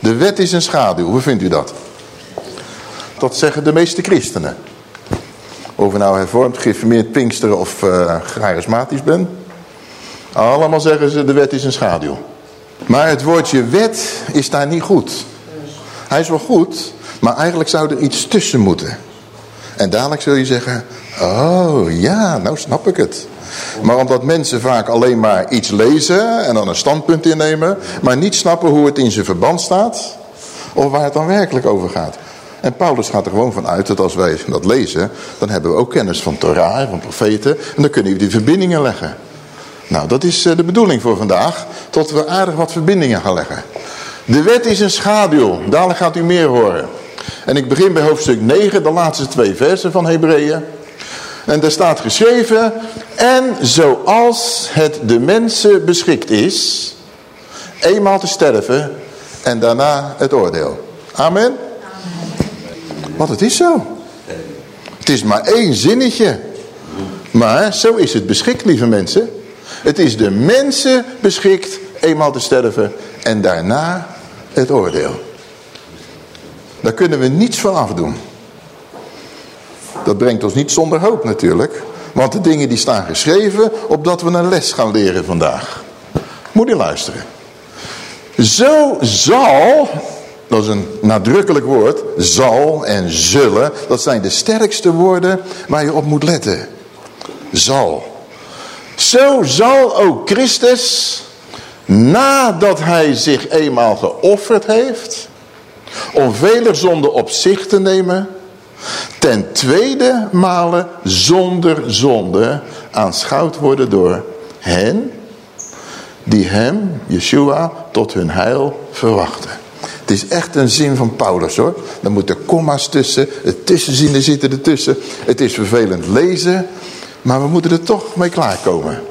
De wet is een schaduw. Hoe vindt u dat? Dat zeggen de meeste christenen. Of je nou hervormd, geïnformeerd, pinksteren of uh, charismatisch bent. Allemaal zeggen ze, de wet is een schaduw. Maar het woordje wet is daar niet goed. Hij is wel goed, maar eigenlijk zou er iets tussen moeten. En dadelijk zul je zeggen, oh ja, nou snap ik het. Maar omdat mensen vaak alleen maar iets lezen en dan een standpunt innemen, maar niet snappen hoe het in zijn verband staat, of waar het dan werkelijk over gaat. En Paulus gaat er gewoon van uit dat als wij dat lezen, dan hebben we ook kennis van Torah, van profeten, en dan kunnen we die verbindingen leggen. Nou, dat is eh, de bedoeling voor vandaag, tot we aardig wat verbindingen gaan leggen. De wet is een schaduw, dadelijk gaat u meer horen. En ik begin bij hoofdstuk 9, de laatste twee versen van Hebreeën. En daar staat geschreven, en zoals het de mensen beschikt is, eenmaal te sterven en daarna het oordeel. Amen. Want het is zo. Het is maar één zinnetje. Maar zo is het beschikt, lieve mensen. Het is de mensen beschikt eenmaal te sterven en daarna het oordeel. Daar kunnen we niets van afdoen. Dat brengt ons niet zonder hoop natuurlijk. Want de dingen die staan geschreven, opdat we een les gaan leren vandaag. Moet je luisteren. Zo zal, dat is een nadrukkelijk woord, zal en zullen, dat zijn de sterkste woorden waar je op moet letten. Zal. Zo zal ook Christus, nadat hij zich eenmaal geofferd heeft, om vele zonden op zich te nemen, ten tweede male zonder zonde aanschouwd worden door hen die hem, Yeshua, tot hun heil verwachten. Het is echt een zin van Paulus hoor. Dan moeten komma's tussen, het tussenzinnen zitten ertussen. Het is vervelend lezen, maar we moeten er toch mee klaarkomen.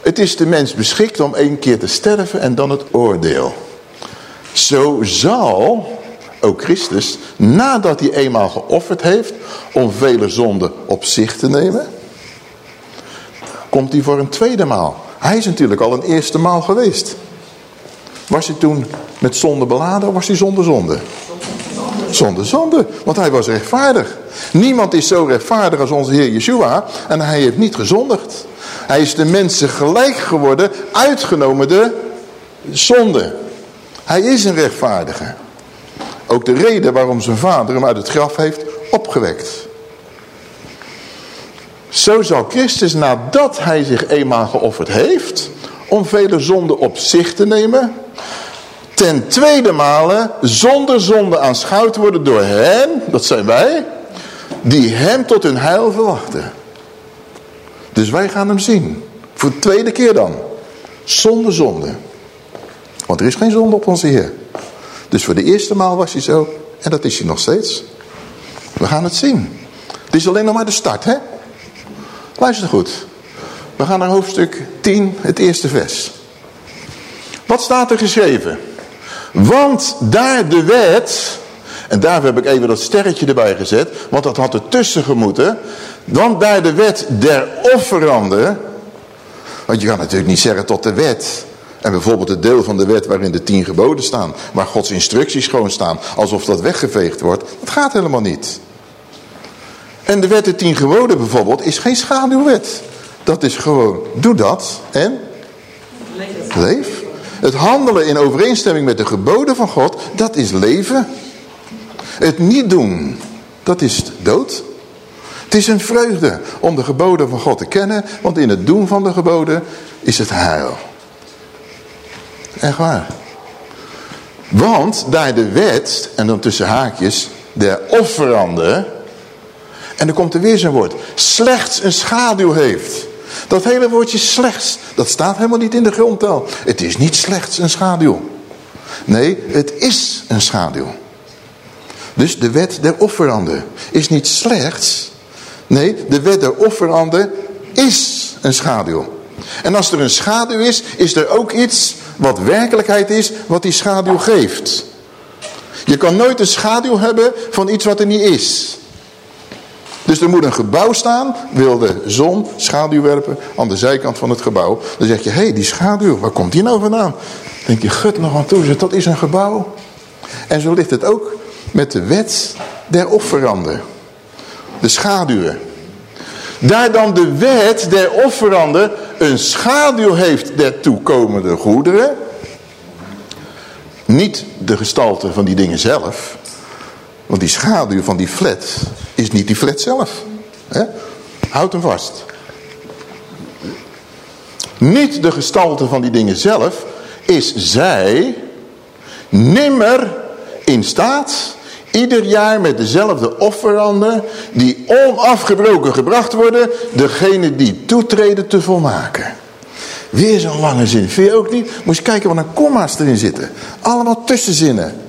Het is de mens beschikt om één keer te sterven en dan het oordeel. Zo zal ook Christus, nadat hij eenmaal geofferd heeft om vele zonden op zich te nemen, komt hij voor een tweede maal. Hij is natuurlijk al een eerste maal geweest. Was hij toen met zonde beladen of was hij zonder zonde? Zonder zonde, want hij was rechtvaardig. Niemand is zo rechtvaardig als onze Heer Yeshua en hij heeft niet gezondigd. Hij is de mensen gelijk geworden, uitgenomen de zonde. Hij is een rechtvaardige. Ook de reden waarom zijn vader hem uit het graf heeft opgewekt. Zo zal Christus nadat hij zich eenmaal geofferd heeft, om vele zonden op zich te nemen, ten tweede male zonder zonde aanschouwd worden door hen, dat zijn wij, die hem tot hun heil verwachten. Dus wij gaan hem zien. Voor de tweede keer dan. Zonder zonde. Want er is geen zonde op onze Heer. Dus voor de eerste maal was hij zo. En dat is hij nog steeds. We gaan het zien. Het is alleen nog maar de start, hè? Luister goed. We gaan naar hoofdstuk 10, het eerste vers. Wat staat er geschreven? Want daar de wet... En daar heb ik even dat sterretje erbij gezet. Want dat had er tussen gemoeten. Want daar de wet der offeranden... Want je kan natuurlijk niet zeggen tot de wet... En bijvoorbeeld het deel van de wet waarin de tien geboden staan. Waar Gods instructies gewoon staan. Alsof dat weggeveegd wordt. Dat gaat helemaal niet. En de wet de tien geboden bijvoorbeeld is geen schaduwwet. Dat is gewoon, doe dat en leef. Het handelen in overeenstemming met de geboden van God, dat is leven. Het niet doen, dat is dood. Het is een vreugde om de geboden van God te kennen, want in het doen van de geboden is het heil. Echt waar. Want daar de wet, en dan tussen haakjes, de offerande, en dan komt er weer zo'n woord, slechts een schaduw heeft. Dat hele woordje slechts, dat staat helemaal niet in de grondtaal. Het is niet slechts een schaduw. Nee, het is een schaduw. Dus de wet der offerande is niet slechts, Nee, de wet der offeranden is een schaduw. En als er een schaduw is, is er ook iets wat werkelijkheid is, wat die schaduw geeft. Je kan nooit een schaduw hebben van iets wat er niet is. Dus er moet een gebouw staan, wil de zon schaduw werpen aan de zijkant van het gebouw. Dan zeg je, hé, hey, die schaduw, waar komt die nou vandaan? Dan denk je, gut nog aan toe, dat is een gebouw. En zo ligt het ook met de wet der offeranden. De schaduwen. Daar dan de wet der offeranden een schaduw heeft der toekomende goederen. Niet de gestalte van die dingen zelf. Want die schaduw van die flat is niet die flat zelf. He? Houd hem vast. Niet de gestalte van die dingen zelf is zij nimmer in staat ieder jaar met dezelfde offeranden die onafgebroken gebracht worden, degene die toetreden te volmaken. Weer zo'n lange zin, vind je ook niet? Moet je kijken wat een komma's erin zitten. Allemaal tussenzinnen.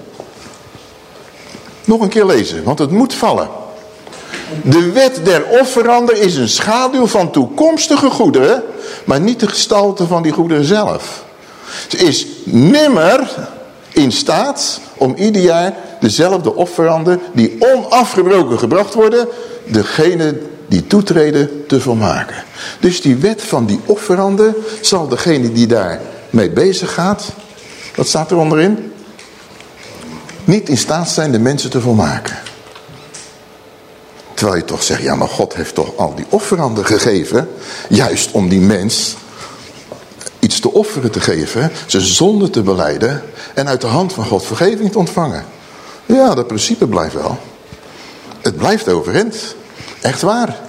Nog een keer lezen, want het moet vallen. De wet der offeranden is een schaduw van toekomstige goederen, maar niet de gestalte van die goederen zelf. Ze is nimmer in staat om ieder jaar dezelfde offeranden die onafgebroken gebracht worden, degene die toetreden te volmaken. Dus die wet van die offeranden zal degene die daar mee bezig gaat, wat staat er onderin? Niet in staat zijn de mensen te volmaken. Terwijl je toch zegt, ja maar God heeft toch al die offeranden gegeven, juist om die mens iets te offeren te geven, zijn zonde te beleiden en uit de hand van God vergeving te ontvangen. Ja, dat principe blijft wel. Het blijft overeind. Echt waar.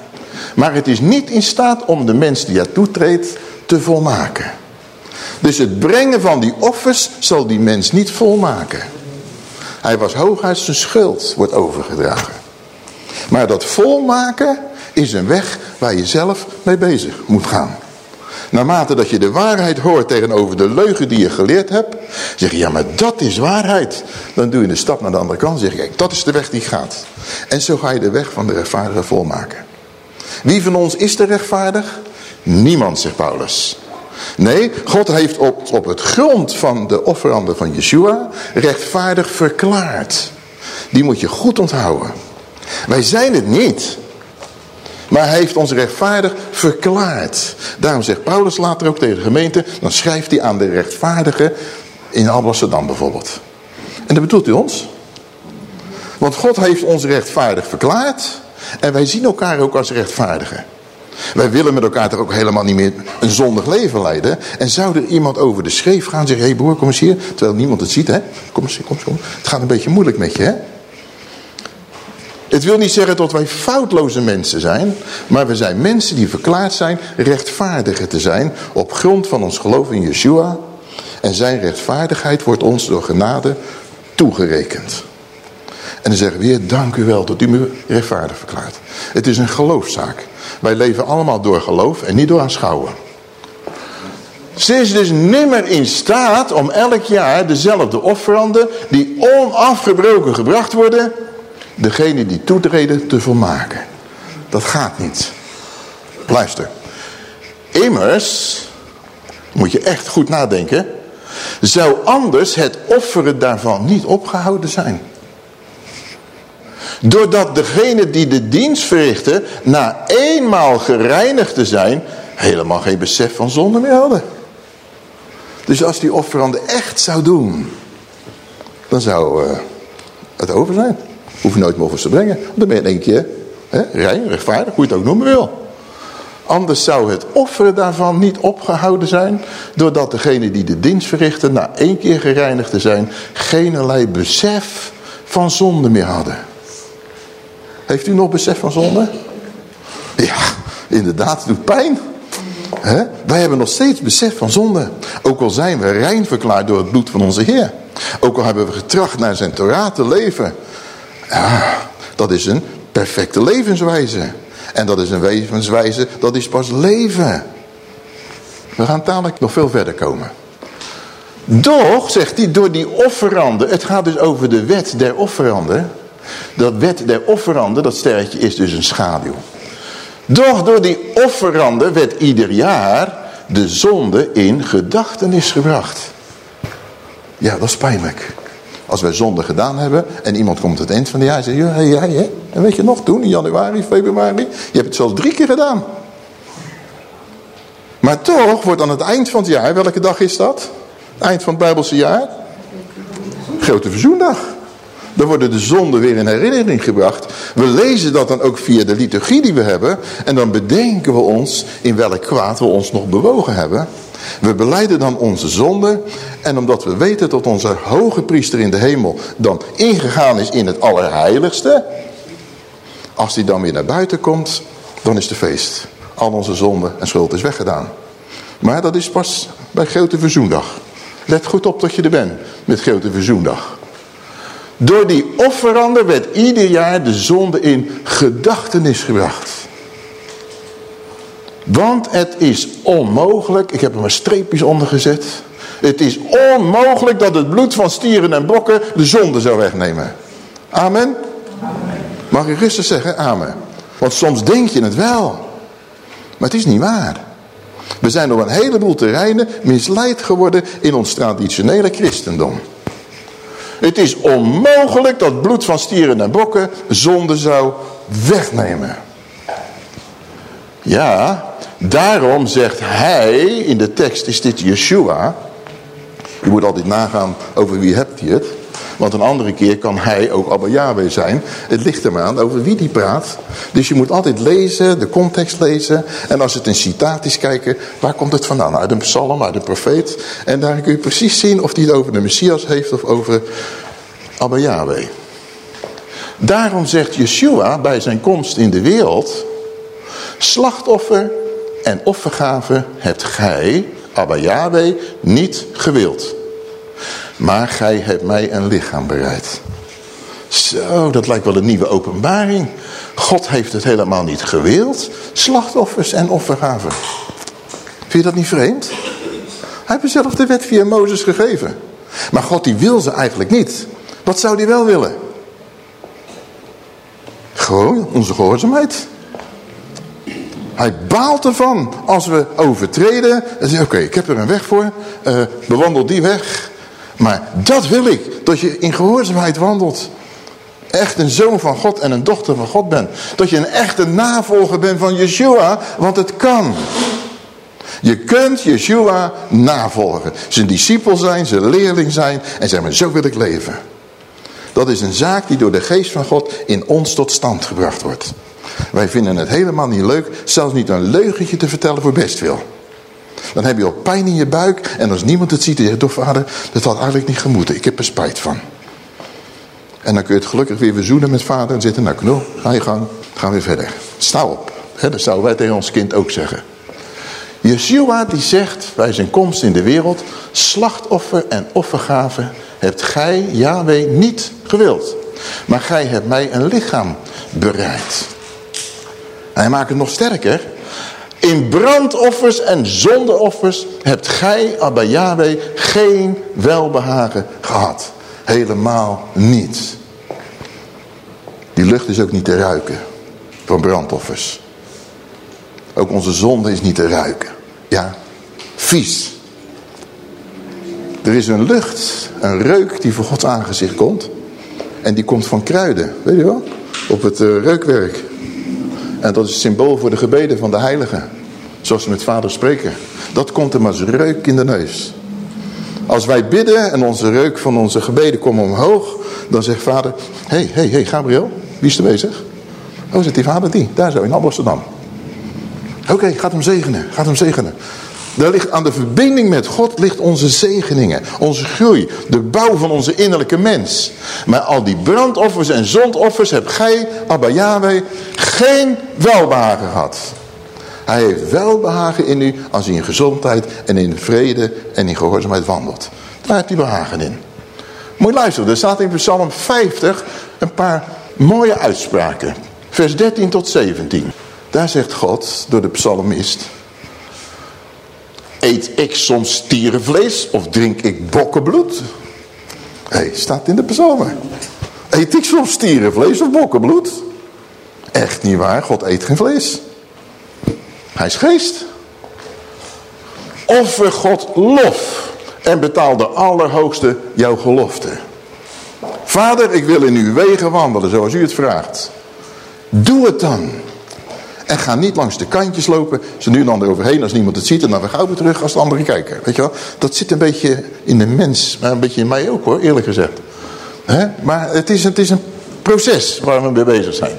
Maar het is niet in staat om de mens die ertoe treedt te volmaken. Dus het brengen van die offers zal die mens niet volmaken. Hij was hooguit zijn schuld, wordt overgedragen. Maar dat volmaken is een weg waar je zelf mee bezig moet gaan. Naarmate dat je de waarheid hoort tegenover de leugen die je geleerd hebt. Zeg je, ja maar dat is waarheid. Dan doe je een stap naar de andere kant. Zeg je, kijk dat is de weg die gaat. En zo ga je de weg van de rechtvaardige volmaken. Wie van ons is er rechtvaardig? Niemand, zegt Paulus. Nee, God heeft op, op het grond van de offeranden van Yeshua rechtvaardig verklaard. Die moet je goed onthouden. Wij zijn het niet. Maar hij heeft ons rechtvaardig verklaard. Daarom zegt Paulus later ook tegen de gemeente, dan schrijft hij aan de rechtvaardige in Alblasserdam bijvoorbeeld. En dat bedoelt hij ons. Want God heeft ons rechtvaardig verklaard en wij zien elkaar ook als rechtvaardigen. Wij willen met elkaar toch ook helemaal niet meer een zondig leven leiden. En zou er iemand over de scheef gaan en zeggen, hé hey broer, kom eens hier. Terwijl niemand het ziet, hè. Kom eens, kom eens, kom. Het gaat een beetje moeilijk met je, hè. Het wil niet zeggen dat wij foutloze mensen zijn, maar we zijn mensen die verklaard zijn rechtvaardiger te zijn op grond van ons geloof in Yeshua. En zijn rechtvaardigheid wordt ons door genade toegerekend. En dan zeggen we weer, dank u wel dat u me rechtvaardig verklaart. Het is een geloofszaak. Wij leven allemaal door geloof en niet door aanschouwen. Ze is dus nimmer in staat om elk jaar dezelfde offeranden die onafgebroken gebracht worden degene die toetreden te volmaken. Dat gaat niet. Luister. Immers, moet je echt goed nadenken, zou anders het offeren daarvan niet opgehouden zijn. Doordat degene die de dienst verrichtte, na eenmaal gereinigd te zijn, helemaal geen besef van zonde meer hadden. Dus als die offerande echt zou doen, dan zou uh, het over zijn. Hoef je nooit meer te brengen. Dan ben je één keer hè, rein, rechtvaardig, hoe je het ook noemen wil. Anders zou het offeren daarvan niet opgehouden zijn... doordat degene die de dienst verrichten na één keer gereinigd te zijn... geen besef van zonde meer hadden. Heeft u nog besef van zonde? Ja, inderdaad, het doet pijn. Wij hebben nog steeds besef van zonde. Ook al zijn we rein verklaard door het bloed van onze Heer. Ook al hebben we getracht naar zijn Torah te leven... Ja, dat is een perfecte levenswijze. En dat is een levenswijze, dat is pas leven. We gaan dadelijk nog veel verder komen. Doch, zegt hij, door die offeranden, het gaat dus over de wet der offeranden. Dat wet der offeranden, dat sterretje is dus een schaduw. Doch door die offeranden werd ieder jaar de zonde in gedachtenis gebracht. Ja, dat is pijnlijk. Als wij zonde gedaan hebben en iemand komt het eind van het jaar en zegt, ja, jij hè? En weet je nog, toen in januari, februari, je hebt het zelfs drie keer gedaan. Maar toch wordt aan het eind van het jaar, welke dag is dat? Eind van het Bijbelse jaar? Grote Verzoendag. Dan worden de zonden weer in herinnering gebracht. We lezen dat dan ook via de liturgie die we hebben. En dan bedenken we ons in welk kwaad we ons nog bewogen hebben. We beleiden dan onze zonde. En omdat we weten dat onze hoge priester in de hemel dan ingegaan is in het allerheiligste. Als die dan weer naar buiten komt, dan is de feest. Al onze zonde en schuld is weggedaan. Maar dat is pas bij Grote Verzoendag. Let goed op dat je er bent met Grote Verzoendag. Door die offeranden werd ieder jaar de zonde in gedachtenis gebracht. Want het is onmogelijk, ik heb er maar streepjes onder gezet. Het is onmogelijk dat het bloed van stieren en bokken de zonde zou wegnemen. Amen? Mag ik rustig zeggen? Amen. Want soms denk je het wel. Maar het is niet waar. We zijn op een heleboel terreinen misleid geworden in ons traditionele christendom. Het is onmogelijk dat bloed van stieren en bokken zonde zou wegnemen. Ja, daarom zegt hij, in de tekst is dit Yeshua. Je moet altijd nagaan over wie hebt hij het. Want een andere keer kan hij ook Abba Yahweh zijn. Het ligt er aan over wie die praat. Dus je moet altijd lezen, de context lezen. En als het een citaat is, kijken waar komt het vandaan? Uit een psalm, uit een profeet. En daar kun je precies zien of hij het over de Messias heeft of over Abba Yahweh. Daarom zegt Yeshua bij zijn komst in de wereld... Slachtoffer en offergave hebt gij, Abba Yahweh, niet gewild. Maar gij hebt mij een lichaam bereid. Zo, dat lijkt wel een nieuwe openbaring. God heeft het helemaal niet gewild. Slachtoffers en offergaven. Vind je dat niet vreemd? Hij heeft zelf de wet via Mozes gegeven. Maar God die wil ze eigenlijk niet. Wat zou hij wel willen? Gewoon onze gehoorzaamheid. Hij baalt ervan als we overtreden. En zegt, oké, ik heb er een weg voor. Uh, bewandel die weg. Maar dat wil ik. Dat je in gehoorzaamheid wandelt. Echt een zoon van God en een dochter van God bent. Dat je een echte navolger bent van Yeshua. Want het kan. Je kunt Yeshua navolgen. Zijn discipel zijn, zijn leerling zijn. En zeg zo wil ik leven. Dat is een zaak die door de geest van God in ons tot stand gebracht wordt. Wij vinden het helemaal niet leuk, zelfs niet een leugentje te vertellen voor bestwil. Dan heb je al pijn in je buik en als niemand het ziet, dan zegt toch vader, dat had eigenlijk niet gemoeten, ik heb er spijt van. En dan kun je het gelukkig weer verzoenen met vader en zitten, nou knul, ga je gang, gaan we verder. Sta op. dat zouden wij tegen ons kind ook zeggen. Yeshua die zegt bij zijn komst in de wereld, slachtoffer en offergave hebt gij, Yahweh, niet gewild. Maar gij hebt mij een lichaam bereid. hij maakt het nog sterker. In brandoffers en zondeoffers hebt gij, Abba Yahweh, geen welbehagen gehad. Helemaal niet. Die lucht is ook niet te ruiken van brandoffers. Ook onze zonde is niet te ruiken. Ja, vies. Er is een lucht, een reuk die voor Gods aangezicht komt. En die komt van kruiden, weet je wel? Op het uh, reukwerk. En dat is symbool voor de gebeden van de heiligen. Zoals ze met vader spreken. Dat komt hem als reuk in de neus. Als wij bidden en onze reuk van onze gebeden komen omhoog. Dan zegt vader, hey, hey, hey, Gabriel, wie is er bezig? Oh, zit die vader die, daar zo in Amsterdam. Oké, okay, gaat hem zegenen, gaat hem zegenen. Daar ligt aan de verbinding met God ligt onze zegeningen, onze groei, de bouw van onze innerlijke mens. Maar al die brandoffers en zondoffers hebt gij, Abba Yahweh, geen welbehagen gehad. Hij heeft welbehagen in u als u in gezondheid en in vrede en in gehoorzaamheid wandelt. Daar heeft hij behagen in. Moet je luisteren, er staat in Psalm 50 een paar mooie uitspraken. Vers 13 tot 17. Daar zegt God door de psalmist... Eet ik soms stierenvlees of drink ik bokkenbloed? Hé, staat in de psalmen. Eet ik soms stierenvlees of bokkenbloed? Echt niet waar, God eet geen vlees. Hij is geest. Offer God lof en betaal de allerhoogste jouw gelofte. Vader, ik wil in uw wegen wandelen zoals u het vraagt. Doe het dan. En ga niet langs de kantjes lopen. Ze nu dan eroverheen als niemand het ziet. En dan weer gauw weer terug als de anderen kijken. Weet je wel? Dat zit een beetje in de mens. Maar een beetje in mij ook hoor, eerlijk gezegd. Maar het is, het is een proces waar we mee bezig zijn.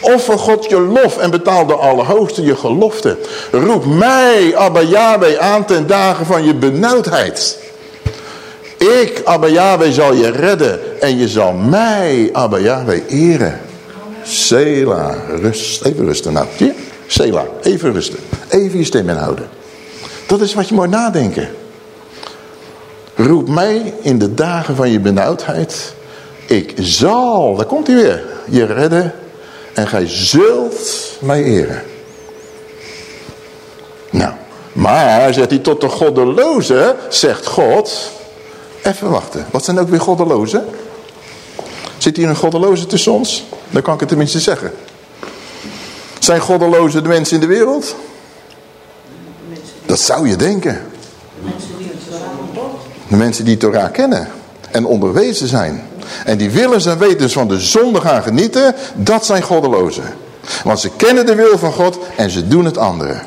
Offer God je lof en betaal de Allerhoogste je gelofte. Roep mij, Abba Yahweh, aan ten dagen van je benauwdheid. Ik, Abba Yahweh, zal je redden en je zal mij, Abba Yahweh, eren. Sela, rust. Even rusten nou. Ja? Sela, even rusten. Even je stem inhouden. Dat is wat je moet nadenken. Roep mij in de dagen van je benauwdheid. Ik zal, daar komt hij weer, je redden. En gij zult mij eren. Nou, maar zegt hij tot de goddeloze, zegt God. Even wachten, wat zijn ook weer goddelozen? Zit hier een goddeloze tussen ons? Dan kan ik het tenminste zeggen. Zijn goddelozen de mensen in de wereld? Dat zou je denken. De mensen die Torah kennen en onderwezen zijn. En die willens en wetens van de zonde gaan genieten, dat zijn goddelozen. Want ze kennen de wil van God en ze doen het andere.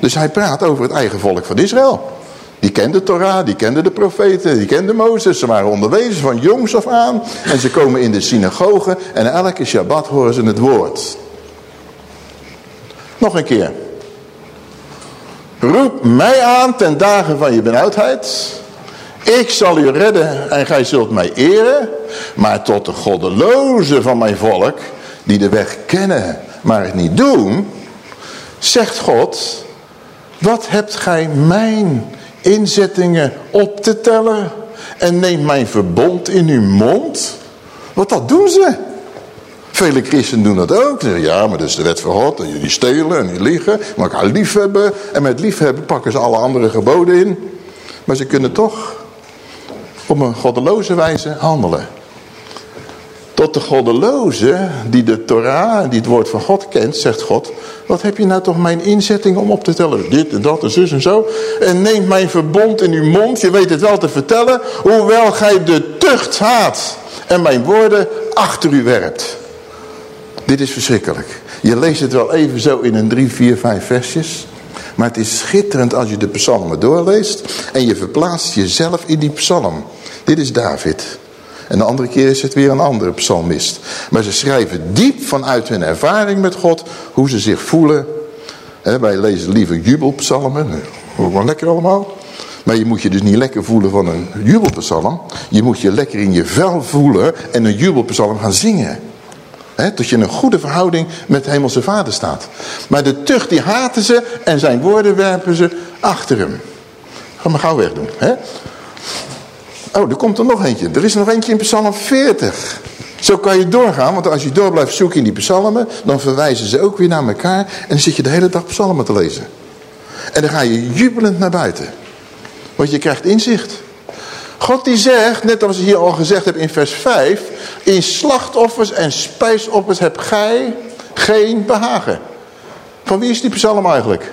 Dus hij praat over het eigen volk van Israël. Die kende Torah, die kende de profeten, die kende Mozes. Ze waren onderwezen van jongs af aan. En ze komen in de synagoge en elke Shabbat horen ze het woord. Nog een keer. Roep mij aan ten dagen van je benauwdheid. Ik zal u redden en gij zult mij eren. Maar tot de goddelozen van mijn volk, die de weg kennen, maar het niet doen. Zegt God, wat hebt gij mijn inzettingen op te tellen en neemt mijn verbond in uw mond. Want dat doen ze. Vele christenen doen dat ook. Ja, maar dat is de wet van God. En jullie stelen en jullie liegen. Maar elkaar liefhebben. En met liefhebben pakken ze alle andere geboden in. Maar ze kunnen toch op een goddeloze wijze handelen. Tot de goddeloze die de Torah, die het woord van God kent, zegt God... Wat heb je nou toch mijn inzetting om op te tellen? Dit en dat en zus en zo. En neemt mijn verbond in uw mond. Je weet het wel te vertellen. Hoewel gij de tucht haat. En mijn woorden achter u werpt. Dit is verschrikkelijk. Je leest het wel even zo in een drie, vier, vijf versjes. Maar het is schitterend als je de psalmen doorleest. En je verplaatst jezelf in die psalm. Dit is David. En de andere keer is het weer een andere psalmist. Maar ze schrijven diep vanuit hun ervaring met God hoe ze zich voelen. wij lezen liever jubelpsalmen. Wel lekker allemaal. Maar je moet je dus niet lekker voelen van een jubelpsalm. Je moet je lekker in je vel voelen en een jubelpsalm gaan zingen. He, dat je in een goede verhouding met de hemelse vader staat. Maar de tucht die haten ze en zijn woorden werpen ze achter hem. Ga maar gauw wegdoen. He? Oh, er komt er nog eentje. Er is nog eentje in Psalm 40. Zo kan je doorgaan, want als je door blijft zoeken in die psalmen, dan verwijzen ze ook weer naar elkaar en dan zit je de hele dag psalmen te lezen. En dan ga je jubelend naar buiten. Want je krijgt inzicht. God die zegt, net als je hier al gezegd hebt in vers 5, in slachtoffers en spijsoffers heb gij geen behagen. Van wie is die psalm eigenlijk?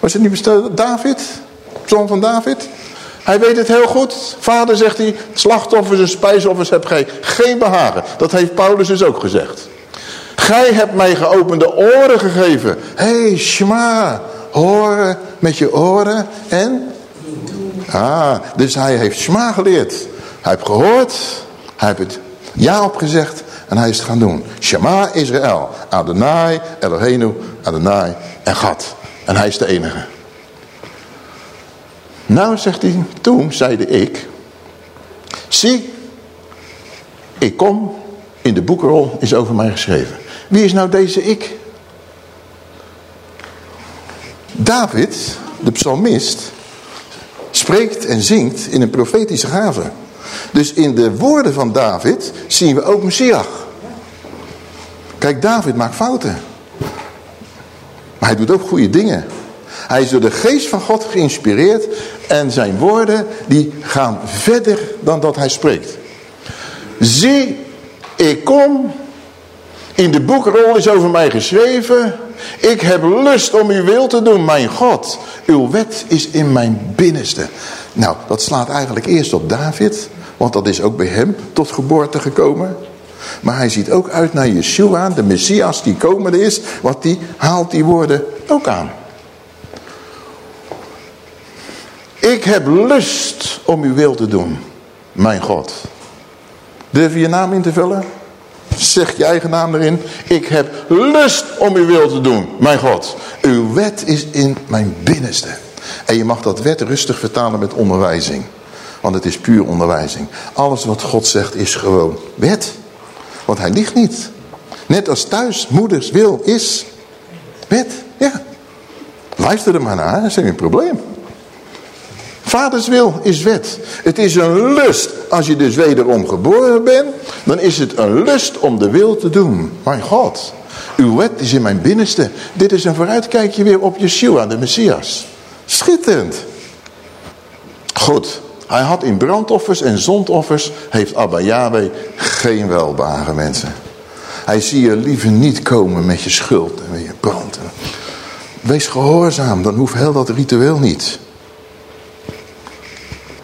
Was het niet David? Psalm van David? Hij weet het heel goed. Vader zegt hij, slachtoffers en spijsoffers heb gij geen behagen. Dat heeft Paulus dus ook gezegd. Gij hebt mij geopende oren gegeven. Hé, hey, Shema, horen met je oren en... Ah, dus hij heeft Shema geleerd. Hij heeft gehoord, hij heeft het ja opgezegd en hij is het gaan doen. Shema Israël, Adonai, Eloheinu, Adonai en God. En hij is de enige. Nou, zegt hij, toen zeide ik, zie, ik kom, in de boekrol is over mij geschreven. Wie is nou deze ik? David, de psalmist, spreekt en zingt in een profetische gave. Dus in de woorden van David zien we ook Messias. Kijk, David maakt fouten. Maar hij doet ook goede dingen. Hij is door de geest van God geïnspireerd en zijn woorden die gaan verder dan dat hij spreekt. Zie, ik kom, In de boekrol is over mij geschreven. Ik heb lust om uw wil te doen, mijn God. Uw wet is in mijn binnenste. Nou, dat slaat eigenlijk eerst op David. Want dat is ook bij hem tot geboorte gekomen. Maar hij ziet ook uit naar Yeshua, de Messias die komende is. Want die haalt die woorden ook aan. Ik heb lust om uw wil te doen, mijn God. Durf je naam in te vullen? Zeg je eigen naam erin. Ik heb lust om uw wil te doen, mijn God. Uw wet is in mijn binnenste. En je mag dat wet rustig vertalen met onderwijzing. Want het is puur onderwijzing. Alles wat God zegt is gewoon wet. Want hij ligt niet. Net als thuis, moeders wil is wet. Ja. Luister er maar naar, dat is geen probleem. Vaders wil is wet. Het is een lust. Als je dus wederom geboren bent, dan is het een lust om de wil te doen. Mijn God, uw wet is in mijn binnenste. Dit is een vooruitkijkje weer op Yeshua, de Messias. Schitterend. Goed, hij had in brandoffers en zondoffers, heeft Abba Yahweh geen welbehagen mensen. Hij zie je liever niet komen met je schuld en met je brand. Wees gehoorzaam, dan hoeft heel dat ritueel niet.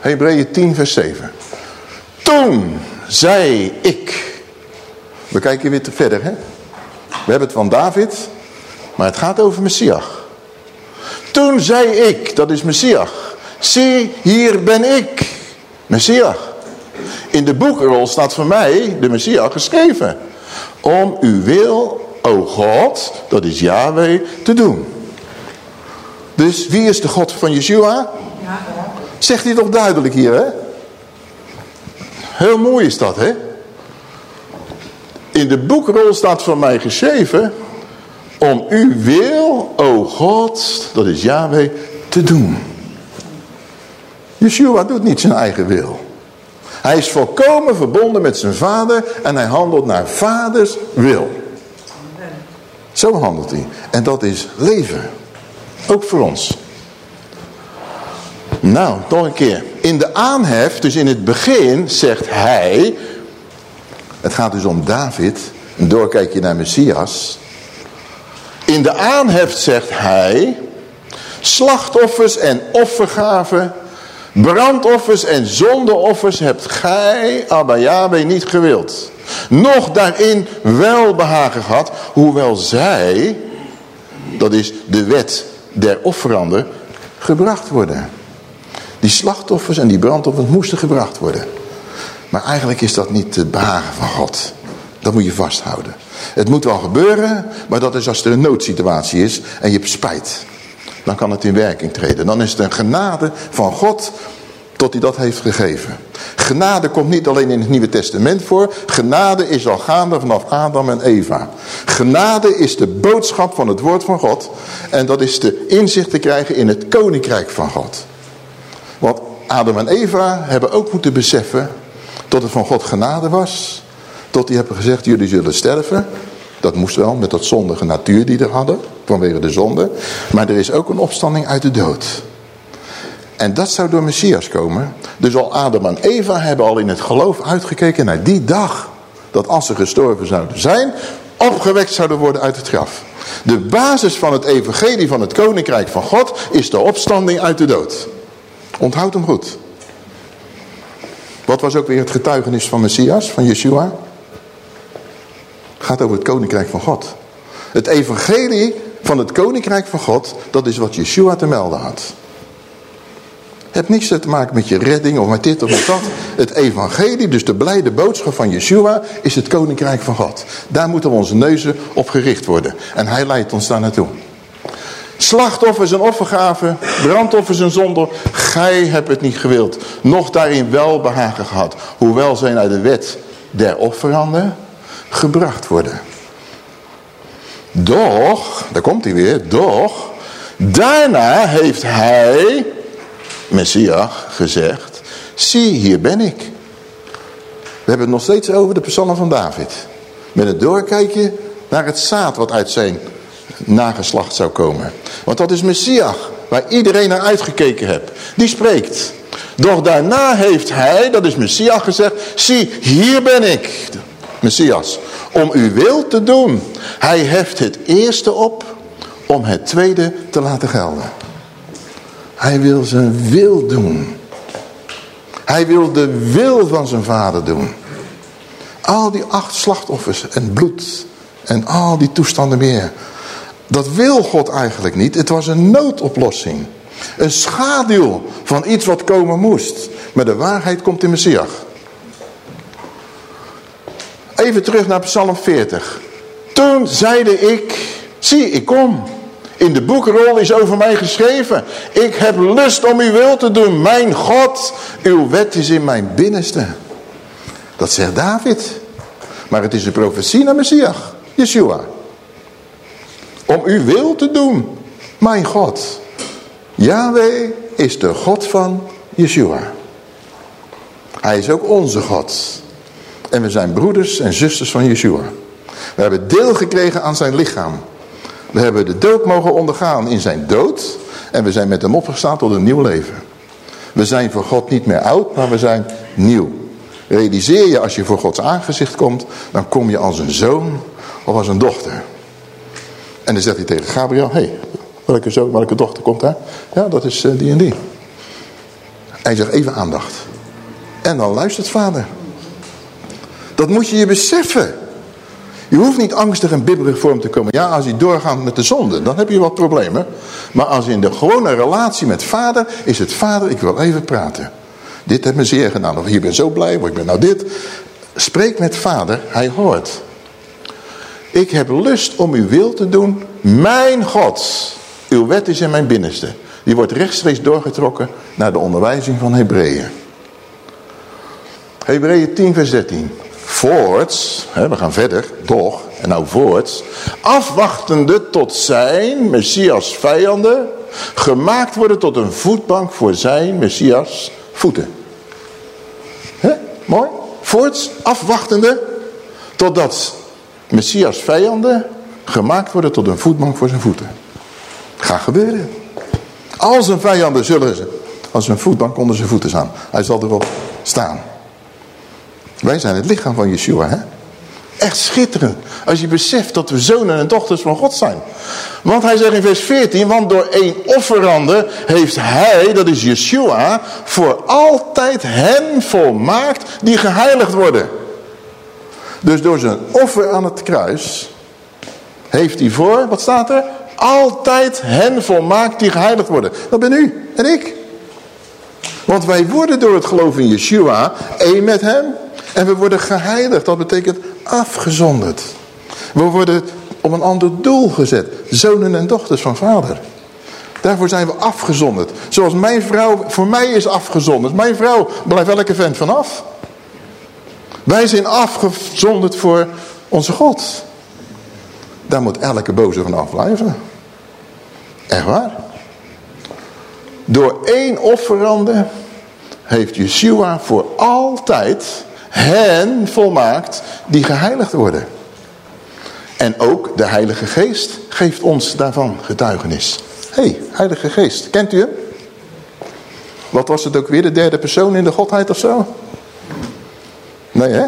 Hebreeën 10 vers 7. Toen zei ik. We kijken weer te verder hè. We hebben het van David. Maar het gaat over Messias. Toen zei ik, dat is Messias. Zie, hier ben ik. Messias. In de boekrol staat voor mij de Messias geschreven. Om uw wil, o God, dat is Yahweh, te doen. Dus wie is de God van Yeshua? Zegt hij toch duidelijk hier, hè? Heel mooi is dat, hè? In de boekrol staat van mij geschreven... om uw wil, o God, dat is Yahweh, te doen. Yeshua doet niet zijn eigen wil. Hij is volkomen verbonden met zijn vader en hij handelt naar vaders wil. Zo handelt hij. En dat is leven. Ook voor ons. Nou, nog een keer. In de aanhef, dus in het begin, zegt hij... Het gaat dus om David. Een doorkijkje naar Messias. In de aanhef zegt hij... Slachtoffers en offergaven... Brandoffers en zondeoffers hebt gij, Abba Yahweh, niet gewild. Nog daarin welbehagen gehad, hoewel zij, dat is de wet der offeranden, gebracht worden. Die slachtoffers en die brandoffers moesten gebracht worden. Maar eigenlijk is dat niet het behagen van God. Dat moet je vasthouden. Het moet wel gebeuren, maar dat is als er een noodsituatie is en je hebt spijt. Dan kan het in werking treden. Dan is het een genade van God tot hij dat heeft gegeven. Genade komt niet alleen in het Nieuwe Testament voor. Genade is al gaande vanaf Adam en Eva. Genade is de boodschap van het woord van God. En dat is de inzicht te krijgen in het koninkrijk van God. Want Adam en Eva hebben ook moeten beseffen dat het van God genade was. Tot die hebben gezegd, jullie zullen sterven. Dat moest wel met dat zondige natuur die er hadden, vanwege de zonde. Maar er is ook een opstanding uit de dood. En dat zou door Messias komen. Dus al Adam en Eva hebben al in het geloof uitgekeken naar die dag. Dat als ze gestorven zouden zijn, opgewekt zouden worden uit het graf. De basis van het evangelie van het koninkrijk van God is de opstanding uit de dood. Onthoud hem goed. Wat was ook weer het getuigenis van Messias, van Yeshua? Het gaat over het koninkrijk van God. Het evangelie van het koninkrijk van God, dat is wat Yeshua te melden had. Het heeft niks te maken met je redding of met dit of met dat. Het evangelie, dus de blijde boodschap van Yeshua, is het koninkrijk van God. Daar moeten we onze neuzen op gericht worden. En hij leidt ons daar naartoe. Slachtoffers en offergaven, brandoffers en zonder, gij hebt het niet gewild. Nog daarin wel behagen gehad. Hoewel zij naar de wet der offeranden gebracht worden. Doch, daar komt hij weer, doch, daarna heeft hij, Messias, gezegd, zie hier ben ik. We hebben het nog steeds over de psalm van David. Met een doorkijkje naar het zaad wat uit zijn nageslacht zou komen. Want dat is Messias, waar iedereen naar uitgekeken hebt. Die spreekt. Doch daarna heeft hij, dat is Messias gezegd, zie hier ben ik. Messias, om uw wil te doen. Hij heft het eerste op om het tweede te laten gelden. Hij wil zijn wil doen. Hij wil de wil van zijn vader doen. Al die acht slachtoffers en bloed en al die toestanden meer. Dat wil God eigenlijk niet. Het was een noodoplossing. Een schaduw van iets wat komen moest. Maar de waarheid komt in Messias. Even terug naar Psalm 40. Toen zeide ik, zie ik kom. In de boekrol is over mij geschreven. Ik heb lust om uw wil te doen. Mijn God, uw wet is in mijn binnenste. Dat zegt David. Maar het is een profetie naar Messias, Yeshua. Om uw wil te doen, mijn God. Yahweh is de God van Yeshua. Hij is ook onze God. En we zijn broeders en zusters van Yeshua. We hebben deel gekregen aan zijn lichaam. We hebben de dood mogen ondergaan in zijn dood. En we zijn met hem opgestaan tot een nieuw leven. We zijn voor God niet meer oud, maar we zijn nieuw. Realiseer je als je voor Gods aangezicht komt, dan kom je als een zoon of als een dochter. En dan zegt hij tegen Gabriel, hé, hey, welke zoon, welke dochter komt daar? Ja, dat is uh, die en die. Hij zegt even aandacht. En dan luistert vader. Dat moet je je beseffen. Je hoeft niet angstig en bibberig voor hem te komen. Ja, als hij doorgaat met de zonde, dan heb je wat problemen. Maar als in de gewone relatie met vader, is het vader, ik wil even praten. Dit heeft me zeer gedaan. Of je bent zo blij, of ik ben nou dit. Spreek met vader, hij hoort. Ik heb lust om uw wil te doen. Mijn God, uw wet is in mijn binnenste. Die wordt rechtstreeks doorgetrokken naar de onderwijzing van Hebreeën. Hebreeën 10 vers 13 voorts, hè, we gaan verder, toch, en nou voorts, afwachtende tot zijn, Messias vijanden, gemaakt worden tot een voetbank voor zijn, Messias voeten. Hè? Mooi? Voorts, afwachtende, totdat Messias vijanden gemaakt worden tot een voetbank voor zijn voeten. Gaat gebeuren. Al zijn vijanden zullen ze als een voetbank onder zijn voeten staan. Hij zal erop staan. Wij zijn het lichaam van Yeshua, hè? Echt schitterend. Als je beseft dat we zonen en dochters van God zijn. Want hij zegt in vers 14, want door één offerande heeft hij, dat is Yeshua, voor altijd hen volmaakt die geheiligd worden. Dus door zijn offer aan het kruis heeft hij voor, wat staat er? Altijd hen volmaakt die geheiligd worden. Dat ben u en ik. Want wij worden door het geloof in Yeshua één met hem. En we worden geheiligd, dat betekent afgezonderd. We worden op een ander doel gezet. Zonen en dochters van vader. Daarvoor zijn we afgezonderd. Zoals mijn vrouw voor mij is afgezonderd. Mijn vrouw blijft elke vent vanaf. Wij zijn afgezonderd voor onze God. Daar moet elke boze van afblijven. Echt waar. Door één offerande heeft Yeshua voor altijd hen volmaakt die geheiligd worden. En ook de Heilige Geest geeft ons daarvan getuigenis. Hé, hey, Heilige Geest, kent u hem? Wat was het ook weer, de derde persoon in de Godheid of zo? Nee, hè?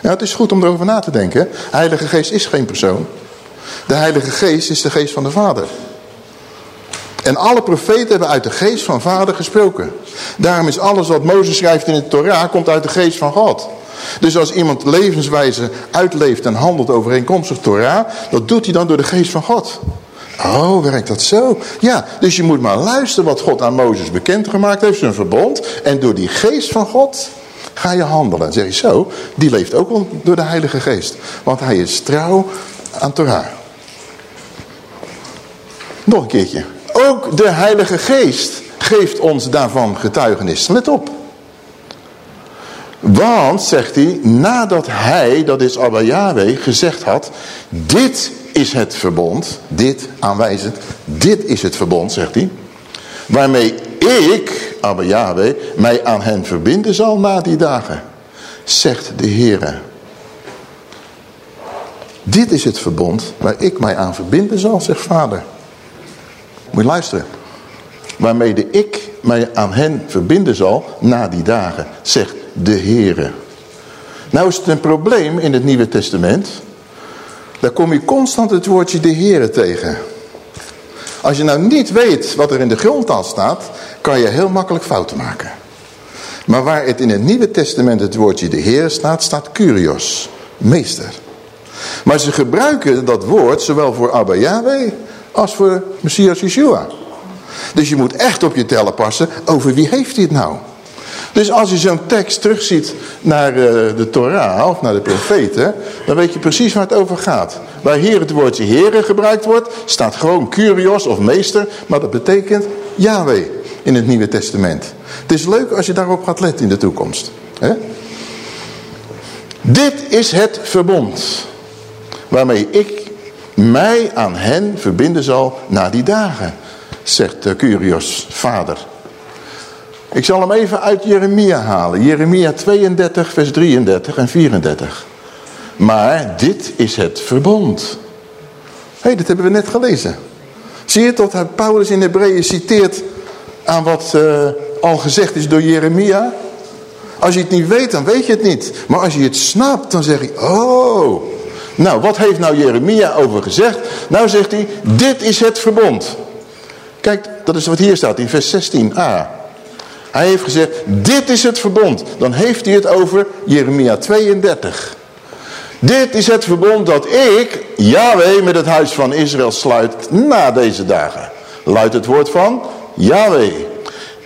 Ja, het is goed om erover na te denken. Heilige Geest is geen persoon. De Heilige Geest is de geest van de Vader. En alle profeten hebben uit de geest van vader gesproken. Daarom is alles wat Mozes schrijft in de Torah, komt uit de geest van God. Dus als iemand levenswijze uitleeft en handelt overeenkomstig Torah, dat doet hij dan door de geest van God. Oh, werkt dat zo? Ja, dus je moet maar luisteren wat God aan Mozes bekendgemaakt heeft, zijn verbond. En door die geest van God ga je handelen. En zeg je zo, die leeft ook wel door de Heilige Geest. Want hij is trouw aan Torah. Nog een keertje. Ook de Heilige Geest geeft ons daarvan getuigenis. Let op. Want, zegt hij, nadat hij, dat is Abba Yahweh, gezegd had... Dit is het verbond, dit aanwijzend, dit is het verbond, zegt hij... Waarmee ik, Abba Yahweh, mij aan hen verbinden zal na die dagen. Zegt de Heere. Dit is het verbond waar ik mij aan verbinden zal, zegt vader. Moet je luisteren. Waarmee de ik mij aan hen verbinden zal na die dagen, zegt de Heere. Nou is het een probleem in het Nieuwe Testament. Daar kom je constant het woordje de Heere tegen. Als je nou niet weet wat er in de grondtaal staat, kan je heel makkelijk fouten maken. Maar waar het in het Nieuwe Testament het woordje de Heer staat, staat Curios, meester. Maar ze gebruiken dat woord zowel voor Abba Yahweh als voor Messias Yeshua. Dus je moet echt op je tellen passen over wie heeft hij het nou. Dus als je zo'n tekst terugziet naar uh, de Torah of naar de profeten, dan weet je precies waar het over gaat. Waar hier het woordje heren gebruikt wordt, staat gewoon Curios of meester, maar dat betekent Yahweh in het Nieuwe Testament. Het is leuk als je daarop gaat letten in de toekomst. Dit is het verbond waarmee ik mij aan hen verbinden zal na die dagen, zegt Curios vader. Ik zal hem even uit Jeremia halen. Jeremia 32 vers 33 en 34. Maar dit is het verbond. Hé, hey, dat hebben we net gelezen. Zie je dat Paulus in Hebreeën citeert aan wat uh, al gezegd is door Jeremia? Als je het niet weet, dan weet je het niet. Maar als je het snapt, dan zeg je, oh. Nou, wat heeft nou Jeremia over gezegd? Nou zegt hij, dit is het verbond. Kijk, dat is wat hier staat in vers 16a. Hij heeft gezegd, dit is het verbond. Dan heeft hij het over Jeremia 32. Dit is het verbond dat ik, Yahweh, met het huis van Israël sluit na deze dagen. Luidt het woord van Yahweh.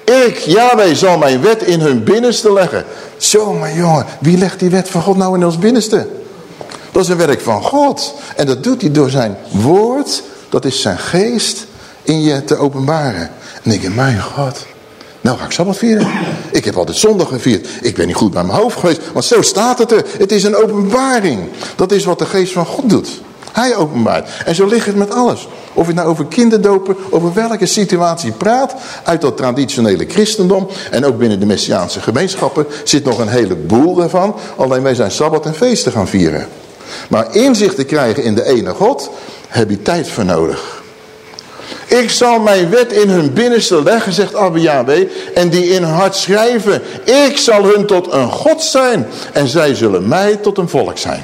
Ik, Yahweh, zal mijn wet in hun binnenste leggen. Zo, maar jongen, wie legt die wet van God nou in ons binnenste? Dat is een werk van God. En dat doet hij door zijn woord, dat is zijn geest, in je te openbaren. En ik denk, mijn God, nou ga ik Sabbat vieren. Ik heb altijd zondag gevierd. Ik ben niet goed bij mijn hoofd geweest. Want zo staat het er. Het is een openbaring. Dat is wat de geest van God doet. Hij openbaart. En zo ligt het met alles. Of je nou over kinderdopen, over welke situatie praat. Uit dat traditionele christendom. En ook binnen de Messiaanse gemeenschappen zit nog een heleboel daarvan. Alleen wij zijn Sabbat en feesten gaan vieren. Maar inzicht te krijgen in de ene God, heb je tijd voor nodig. Ik zal mijn wet in hun binnenste leggen, zegt Abba Yahweh, en die in hun hart schrijven. Ik zal hun tot een God zijn en zij zullen mij tot een volk zijn.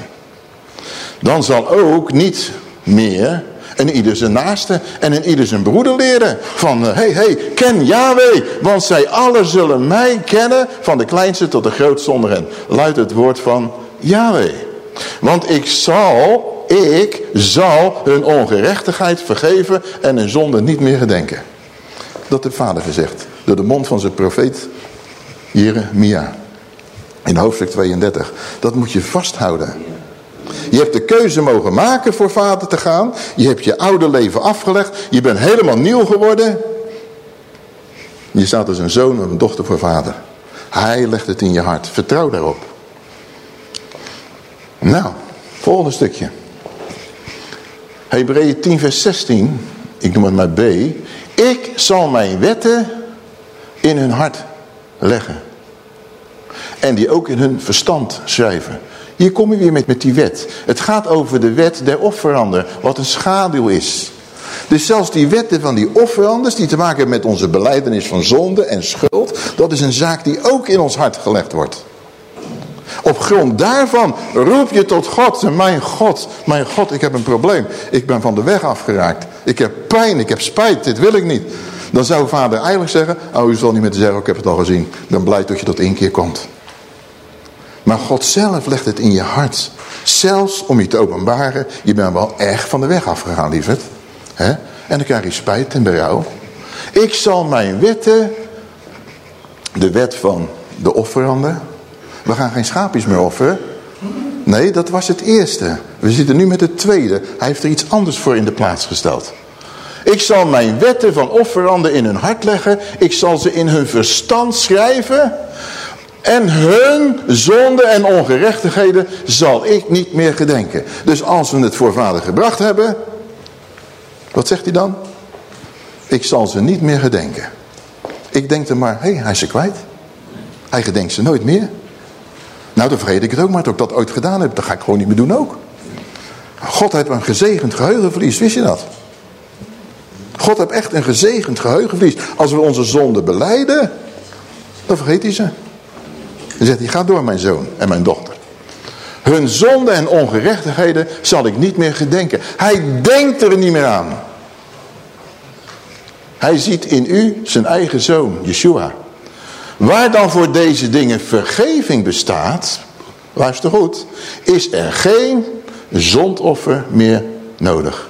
Dan zal ook niet meer en ieder zijn naaste en in ieder zijn broeder leren. Van, hé, hey, hey, ken Yahweh, want zij allen zullen mij kennen, van de kleinste tot de grootste onder hen. Luidt het woord van Yahweh. Want ik zal ik zal hun ongerechtigheid vergeven en hun zonde niet meer gedenken. Dat heeft vader gezegd. Door de mond van zijn profeet Jeremia. In hoofdstuk 32. Dat moet je vasthouden. Je hebt de keuze mogen maken voor vader te gaan. Je hebt je oude leven afgelegd. Je bent helemaal nieuw geworden. Je staat als een zoon of een dochter voor vader. Hij legt het in je hart. Vertrouw daarop. Nou, volgende stukje. Hebreeën 10 vers 16, ik noem het maar B. Ik zal mijn wetten in hun hart leggen. En die ook in hun verstand schrijven. Hier kom je weer met, met die wet. Het gaat over de wet der offeranden, wat een schaduw is. Dus zelfs die wetten van die offeranders, die te maken hebben met onze beleidenis van zonde en schuld, dat is een zaak die ook in ons hart gelegd wordt. Op grond daarvan roep je tot God. Mijn God, mijn God, ik heb een probleem. Ik ben van de weg afgeraakt. Ik heb pijn, ik heb spijt, dit wil ik niet. Dan zou vader eigenlijk zeggen, oh u zal niet meer zeggen, ik heb het al gezien. Ik ben blij dat je tot één keer komt. Maar God zelf legt het in je hart. Zelfs om je te openbaren, je bent wel echt van de weg afgegaan, lieverd. En dan krijg je spijt en berouw. Ik zal mijn wetten, de wet van de offeranden, we gaan geen schaapjes meer offeren. Nee, dat was het eerste. We zitten nu met het tweede. Hij heeft er iets anders voor in de plaats gesteld. Ik zal mijn wetten van offeranden in hun hart leggen. Ik zal ze in hun verstand schrijven. En hun zonde en ongerechtigheden zal ik niet meer gedenken. Dus als we het voor vader gebracht hebben. Wat zegt hij dan? Ik zal ze niet meer gedenken. Ik denk er maar, hé, hey, hij is ze kwijt. Hij gedenkt ze nooit meer. Nou, dan vergeet ik het ook maar dat ik dat ooit gedaan heb. Dat ga ik gewoon niet meer doen ook. God heeft een gezegend geheugenverlies, wist je dat? God heeft echt een gezegend geheugenverlies. Als we onze zonde beleiden, dan vergeet hij ze. Dan zegt hij, ga door mijn zoon en mijn dochter. Hun zonden en ongerechtigheden zal ik niet meer gedenken. Hij denkt er niet meer aan. Hij ziet in u zijn eigen zoon, Yeshua. Waar dan voor deze dingen vergeving bestaat, luister goed, is er geen zondoffer meer nodig.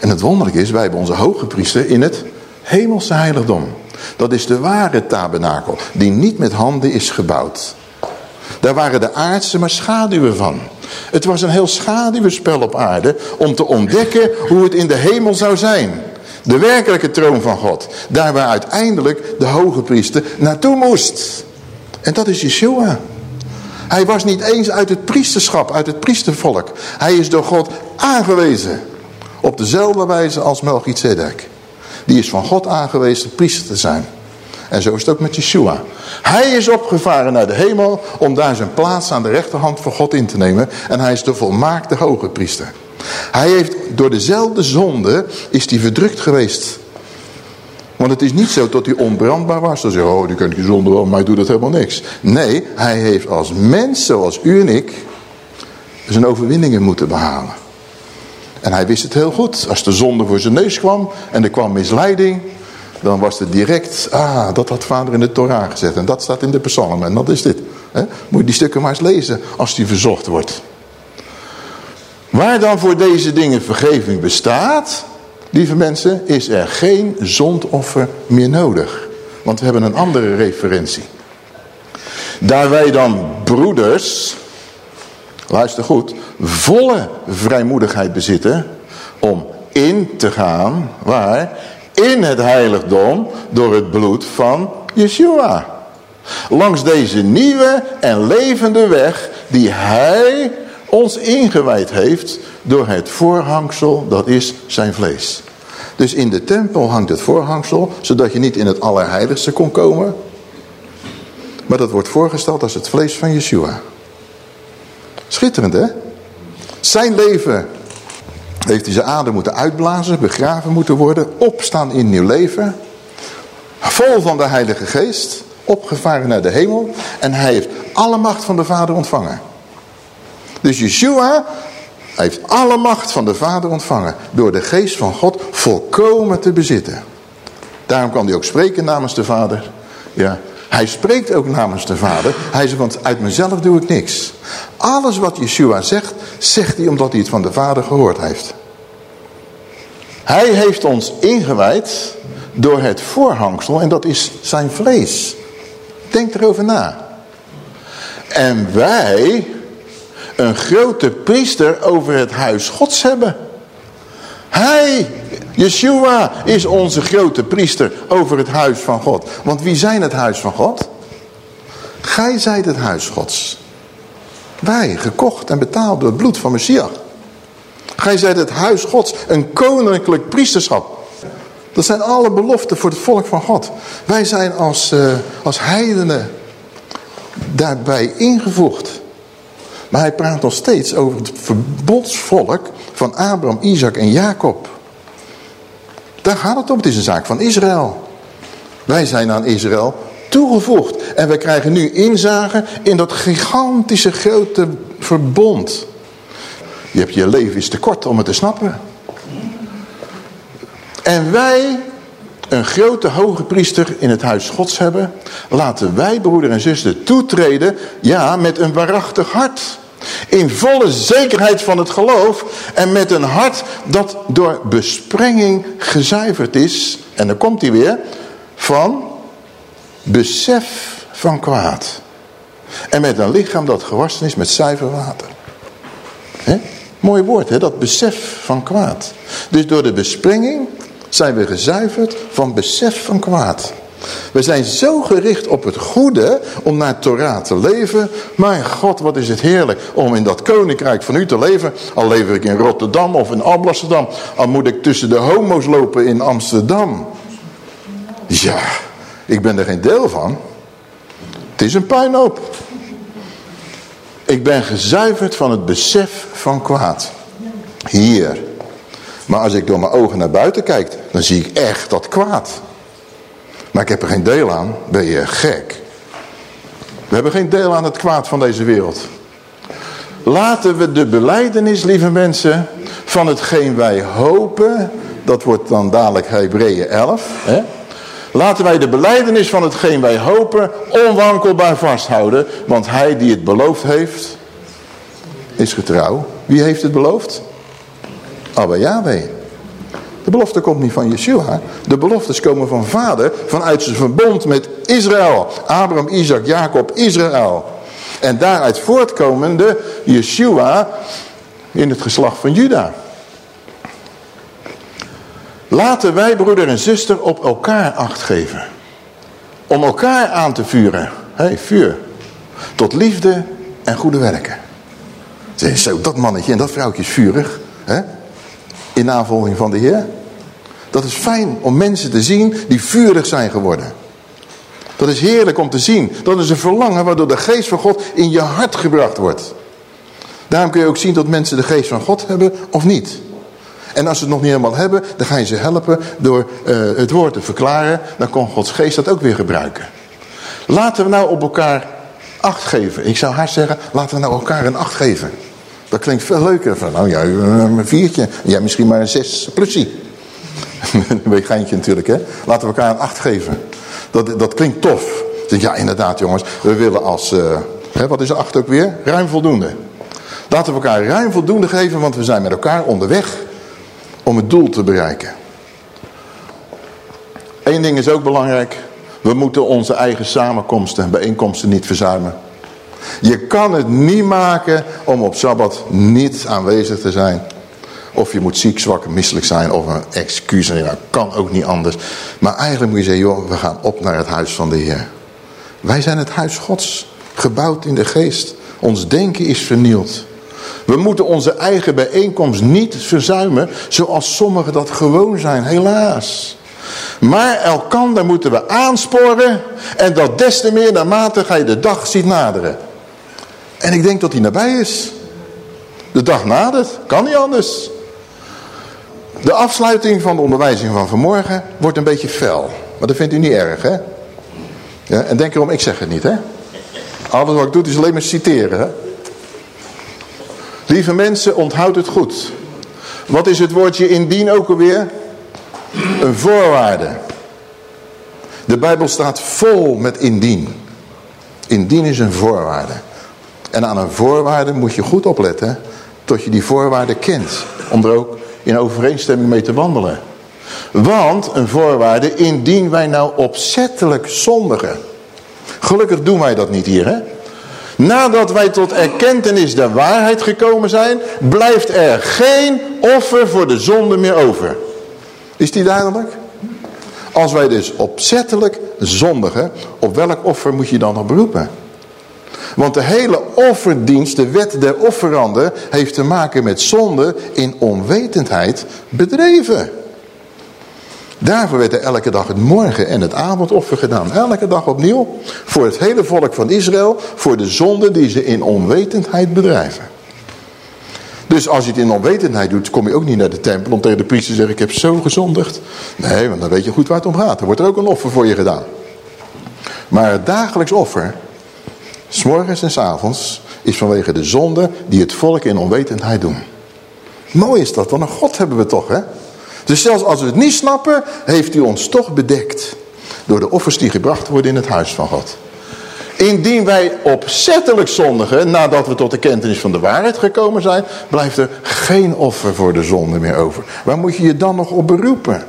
En het wonderlijke is, wij hebben onze hoge priester in het hemelse heiligdom. Dat is de ware tabernakel, die niet met handen is gebouwd. Daar waren de aardse maar schaduwen van. Het was een heel schaduwenspel op aarde om te ontdekken hoe het in de hemel zou zijn. De werkelijke troon van God. Daar waar uiteindelijk de hoge priester naartoe moest. En dat is Yeshua. Hij was niet eens uit het priesterschap, uit het priestervolk. Hij is door God aangewezen. Op dezelfde wijze als Melchizedek. Die is van God aangewezen priester te zijn. En zo is het ook met Yeshua. Hij is opgevaren naar de hemel om daar zijn plaats aan de rechterhand van God in te nemen. En hij is de volmaakte hoge priester. Hij heeft door dezelfde zonde is hij verdrukt geweest. Want het is niet zo dat hij onbrandbaar was. Dan zeggen oh die kunt je zonde wel, maar hij doet dat helemaal niks. Nee, hij heeft als mens, zoals u en ik, zijn overwinningen moeten behalen. En hij wist het heel goed. Als de zonde voor zijn neus kwam en er kwam misleiding, dan was het direct, ah, dat had vader in de Torah gezet. En dat staat in de psalmen. En dat is dit. Moet je die stukken maar eens lezen als die verzocht wordt. Waar dan voor deze dingen vergeving bestaat, lieve mensen, is er geen zondoffer meer nodig. Want we hebben een andere referentie. Daar wij dan broeders, luister goed, volle vrijmoedigheid bezitten om in te gaan, waar? In het heiligdom door het bloed van Yeshua. Langs deze nieuwe en levende weg die hij ons ingewijd heeft door het voorhangsel, dat is zijn vlees. Dus in de tempel hangt het voorhangsel, zodat je niet in het allerheiligste kon komen. Maar dat wordt voorgesteld als het vlees van Yeshua. Schitterend hè? Zijn leven heeft hij zijn adem moeten uitblazen, begraven moeten worden, opstaan in nieuw leven. Vol van de heilige geest, opgevaren naar de hemel. En hij heeft alle macht van de vader ontvangen. Dus Yeshua heeft alle macht van de Vader ontvangen. Door de geest van God volkomen te bezitten. Daarom kan hij ook spreken namens de Vader. Ja, hij spreekt ook namens de Vader. Hij zegt, want uit mezelf doe ik niks. Alles wat Yeshua zegt, zegt hij omdat hij het van de Vader gehoord heeft. Hij heeft ons ingewijd door het voorhangsel en dat is zijn vlees. Denk erover na. En wij een grote priester over het huis gods hebben. Hij, Yeshua, is onze grote priester over het huis van God. Want wie zijn het huis van God? Gij zijt het huis gods. Wij, gekocht en betaald door het bloed van Messias. Gij zijt het huis gods, een koninklijk priesterschap. Dat zijn alle beloften voor het volk van God. Wij zijn als, uh, als heidenen daarbij ingevoegd. Maar hij praat nog steeds over het verbodsvolk van Abraham, Isaac en Jacob. Daar gaat het om. Het is een zaak van Israël. Wij zijn aan Israël toegevoegd. En wij krijgen nu inzage in dat gigantische grote verbond. Je hebt je leven is te kort om het te snappen. En wij, een grote hoge priester in het huis gods hebben, laten wij broeder en zuster toetreden, ja, met een waarachtig hart. In volle zekerheid van het geloof en met een hart dat door besprenging gezuiverd is. En dan komt hij weer van besef van kwaad. En met een lichaam dat gewassen is met zuiver water. Mooi woord, hè? dat besef van kwaad. Dus door de besprenging zijn we gezuiverd van besef van kwaad. We zijn zo gericht op het goede om naar Torah te leven. Mijn God, wat is het heerlijk om in dat koninkrijk van u te leven. Al lever ik in Rotterdam of in Amsterdam. Al moet ik tussen de homo's lopen in Amsterdam. Ja, ik ben er geen deel van. Het is een puinhoop. Ik ben gezuiverd van het besef van kwaad. Hier. Maar als ik door mijn ogen naar buiten kijk, dan zie ik echt dat kwaad. Maar ik heb er geen deel aan. Ben je gek? We hebben geen deel aan het kwaad van deze wereld. Laten we de beleidenis, lieve mensen, van hetgeen wij hopen, dat wordt dan dadelijk Hebreeën 11, hè? Laten wij de beleidenis van hetgeen wij hopen onwankelbaar vasthouden, want hij die het beloofd heeft, is getrouw. Wie heeft het beloofd? Abba Yahweh. De belofte komt niet van Yeshua. De beloftes komen van vader vanuit zijn verbond met Israël. Abraham, Isaac, Jacob, Israël. En daaruit voortkomende Yeshua in het geslacht van Juda. Laten wij broeder en zuster op elkaar acht geven. Om elkaar aan te vuren. Hey, vuur. Tot liefde en goede werken. Zo, dat mannetje en dat vrouwtje is vurig. Hè? In navolging van de Heer. Dat is fijn om mensen te zien die vurig zijn geworden. Dat is heerlijk om te zien. Dat is een verlangen waardoor de geest van God in je hart gebracht wordt. Daarom kun je ook zien dat mensen de geest van God hebben of niet. En als ze het nog niet helemaal hebben, dan ga je ze helpen door uh, het woord te verklaren. Dan kan Gods geest dat ook weer gebruiken. Laten we nou op elkaar acht geven. Ik zou haar zeggen, laten we nou elkaar een acht geven. Dat klinkt veel leuker. Van, nou ja, een viertje. Jij misschien maar een zes plusie. een beetje geintje natuurlijk, hè. Laten we elkaar een acht geven. Dat, dat klinkt tof. Ja, inderdaad jongens. We willen als, uh, hè, wat is de acht ook weer? Ruim voldoende. Laten we elkaar ruim voldoende geven, want we zijn met elkaar onderweg om het doel te bereiken. Eén ding is ook belangrijk. We moeten onze eigen samenkomsten en bijeenkomsten niet verzuimen. Je kan het niet maken om op Sabbat niet aanwezig te zijn. Of je moet ziek, zwak, misselijk zijn of een excuus. Ja, kan ook niet anders. Maar eigenlijk moet je zeggen, joh, we gaan op naar het huis van de Heer. Wij zijn het huis Gods, gebouwd in de geest. Ons denken is vernield. We moeten onze eigen bijeenkomst niet verzuimen zoals sommigen dat gewoon zijn, helaas. Maar elkander moeten we aansporen en dat des te meer naarmate ga je de dag ziet naderen. En ik denk dat die nabij is. De dag nadert, kan niet anders. De afsluiting van de onderwijzing van vanmorgen wordt een beetje fel. Maar dat vindt u niet erg, hè? Ja, en denk erom, ik zeg het niet, hè? Alles wat ik doe is alleen maar citeren, hè? Lieve mensen, onthoud het goed. Wat is het woordje indien ook alweer? Een voorwaarde. De Bijbel staat vol met indien. Indien is een voorwaarde. En aan een voorwaarde moet je goed opletten tot je die voorwaarde kent. Om er ook in overeenstemming mee te wandelen. Want een voorwaarde, indien wij nou opzettelijk zondigen. Gelukkig doen wij dat niet hier, hè? Nadat wij tot erkentenis der waarheid gekomen zijn, blijft er geen offer voor de zonde meer over. Is die duidelijk? Als wij dus opzettelijk zondigen, op welk offer moet je dan nog beroepen? Want de hele offerdienst, de wet der offeranden, heeft te maken met zonde in onwetendheid bedreven. Daarvoor werd er elke dag het morgen- en het avondoffer gedaan. Elke dag opnieuw. Voor het hele volk van Israël. Voor de zonde die ze in onwetendheid bedrijven. Dus als je het in onwetendheid doet, kom je ook niet naar de tempel om tegen de priester te zeggen, ik heb zo gezondigd. Nee, want dan weet je goed waar het om gaat. Er wordt er ook een offer voor je gedaan. Maar het dagelijks offer, s morgens en s avonds, is vanwege de zonde die het volk in onwetendheid doen. Mooi is dat, want een God hebben we toch, hè? Dus zelfs als we het niet snappen, heeft hij ons toch bedekt. Door de offers die gebracht worden in het huis van God. Indien wij opzettelijk zondigen, nadat we tot de kentenis van de waarheid gekomen zijn, blijft er geen offer voor de zonde meer over. Waar moet je je dan nog op beroepen?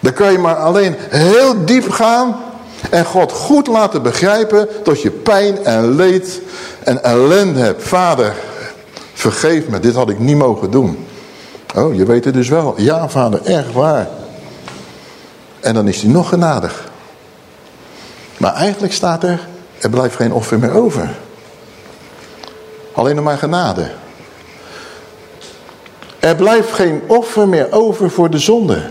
Dan kan je maar alleen heel diep gaan en God goed laten begrijpen dat je pijn en leed en ellende hebt. Vader, vergeef me, dit had ik niet mogen doen. Oh, je weet het dus wel. Ja, vader, erg waar. En dan is hij nog genadig. Maar eigenlijk staat er, er blijft geen offer meer over. Alleen nog maar genade. Er blijft geen offer meer over voor de zonde.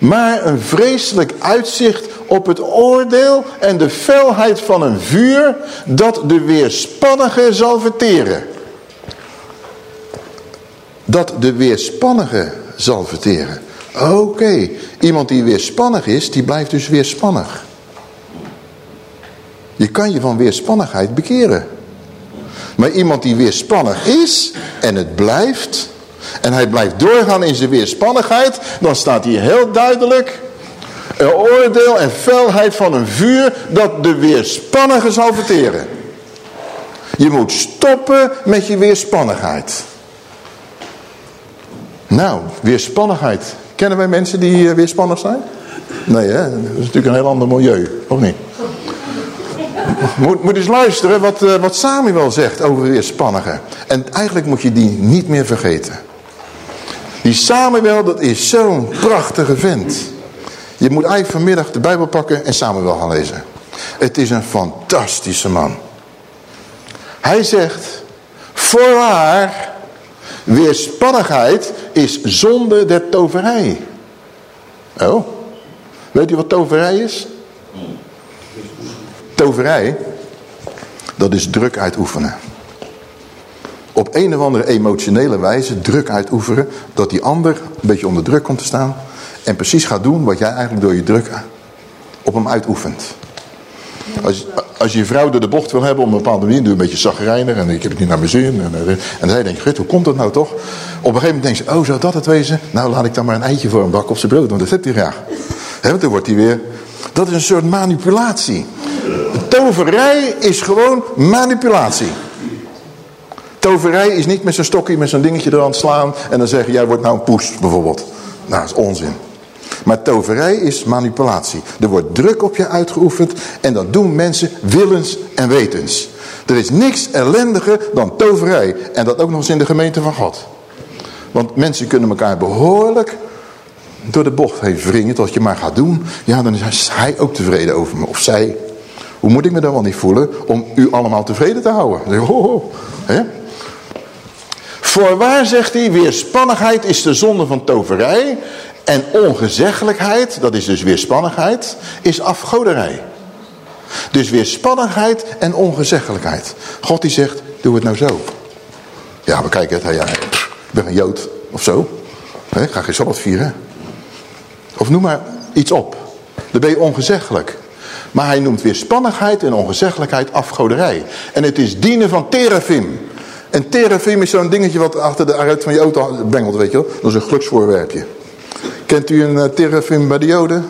Maar een vreselijk uitzicht op het oordeel en de felheid van een vuur dat de weerspannige zal verteren dat de weerspannige zal verteren. Oké, iemand die weerspannig is, die blijft dus weerspannig. Je kan je van weerspannigheid bekeren. Maar iemand die weerspannig is en het blijft... en hij blijft doorgaan in zijn weerspannigheid... dan staat hier heel duidelijk... een oordeel en felheid van een vuur... dat de weerspannige zal verteren. Je moet stoppen met je weerspannigheid. Nou, weerspannigheid. Kennen wij mensen die uh, weerspannig zijn? Nee, hè? dat is natuurlijk een heel ander milieu, of niet? Moet, moet eens luisteren wat, uh, wat Samuel zegt over weerspannigen. En eigenlijk moet je die niet meer vergeten. Die Samuel, dat is zo'n prachtige vent. Je moet eigenlijk vanmiddag de Bijbel pakken en Samuel gaan lezen. Het is een fantastische man. Hij zegt, voorwaar, weerspannigheid is zonde der toverij. Oh, weet u wat toverij is? Toverij, dat is druk uitoefenen. Op een of andere emotionele wijze druk uitoefenen, dat die ander een beetje onder druk komt te staan en precies gaat doen wat jij eigenlijk door je druk op hem uitoefent. Als, als je je vrouw door de bocht wil hebben op een bepaalde manier, doe een beetje zagrijnig en ik heb het niet naar mijn zin. En, en, zij denkt, gut, hoe komt dat nou toch? Op een gegeven moment denkt ze, oh zou dat het wezen? Nou laat ik dan maar een eitje voor een bak op zijn brood, want dat heeft hij graag. He, want dan wordt hij weer, dat is een soort manipulatie. Toverij is gewoon manipulatie. Toverij is niet met zo'n stokje, met zo'n dingetje er aan slaan en dan zeggen, jij wordt nou een poes bijvoorbeeld. Nou, dat is onzin. Maar toverij is manipulatie. Er wordt druk op je uitgeoefend en dat doen mensen willens en wetens. Er is niks ellendiger dan toverij. En dat ook nog eens in de gemeente van God. Want mensen kunnen elkaar behoorlijk door de bocht heen wringen tot je maar gaat doen. Ja, dan is hij ook tevreden over me. Of zij. Hoe moet ik me dan wel niet voelen om u allemaal tevreden te houden? Ho, ho. Hè? Voorwaar zegt hij, weerspannigheid is de zonde van toverij. En ongezeggelijkheid, dat is dus weerspannigheid, is afgoderij. Dus weerspannigheid en ongezeggelijkheid. God die zegt, doe het nou zo. Ja, we kijken het, ja, ik ben een Jood of zo. Ik ga geen Sabbat vieren. Of noem maar iets op. Dan ben je ongezeggelijk. Maar hij noemt weerspannigheid en ongezeggelijkheid afgoderij. En het is dienen van terafim. En terafim is zo'n dingetje wat achter de aruit van je auto bengelt, weet je wel. Dat is een geluksvoorwerpje. Kent u een uh, terafim bij de joden?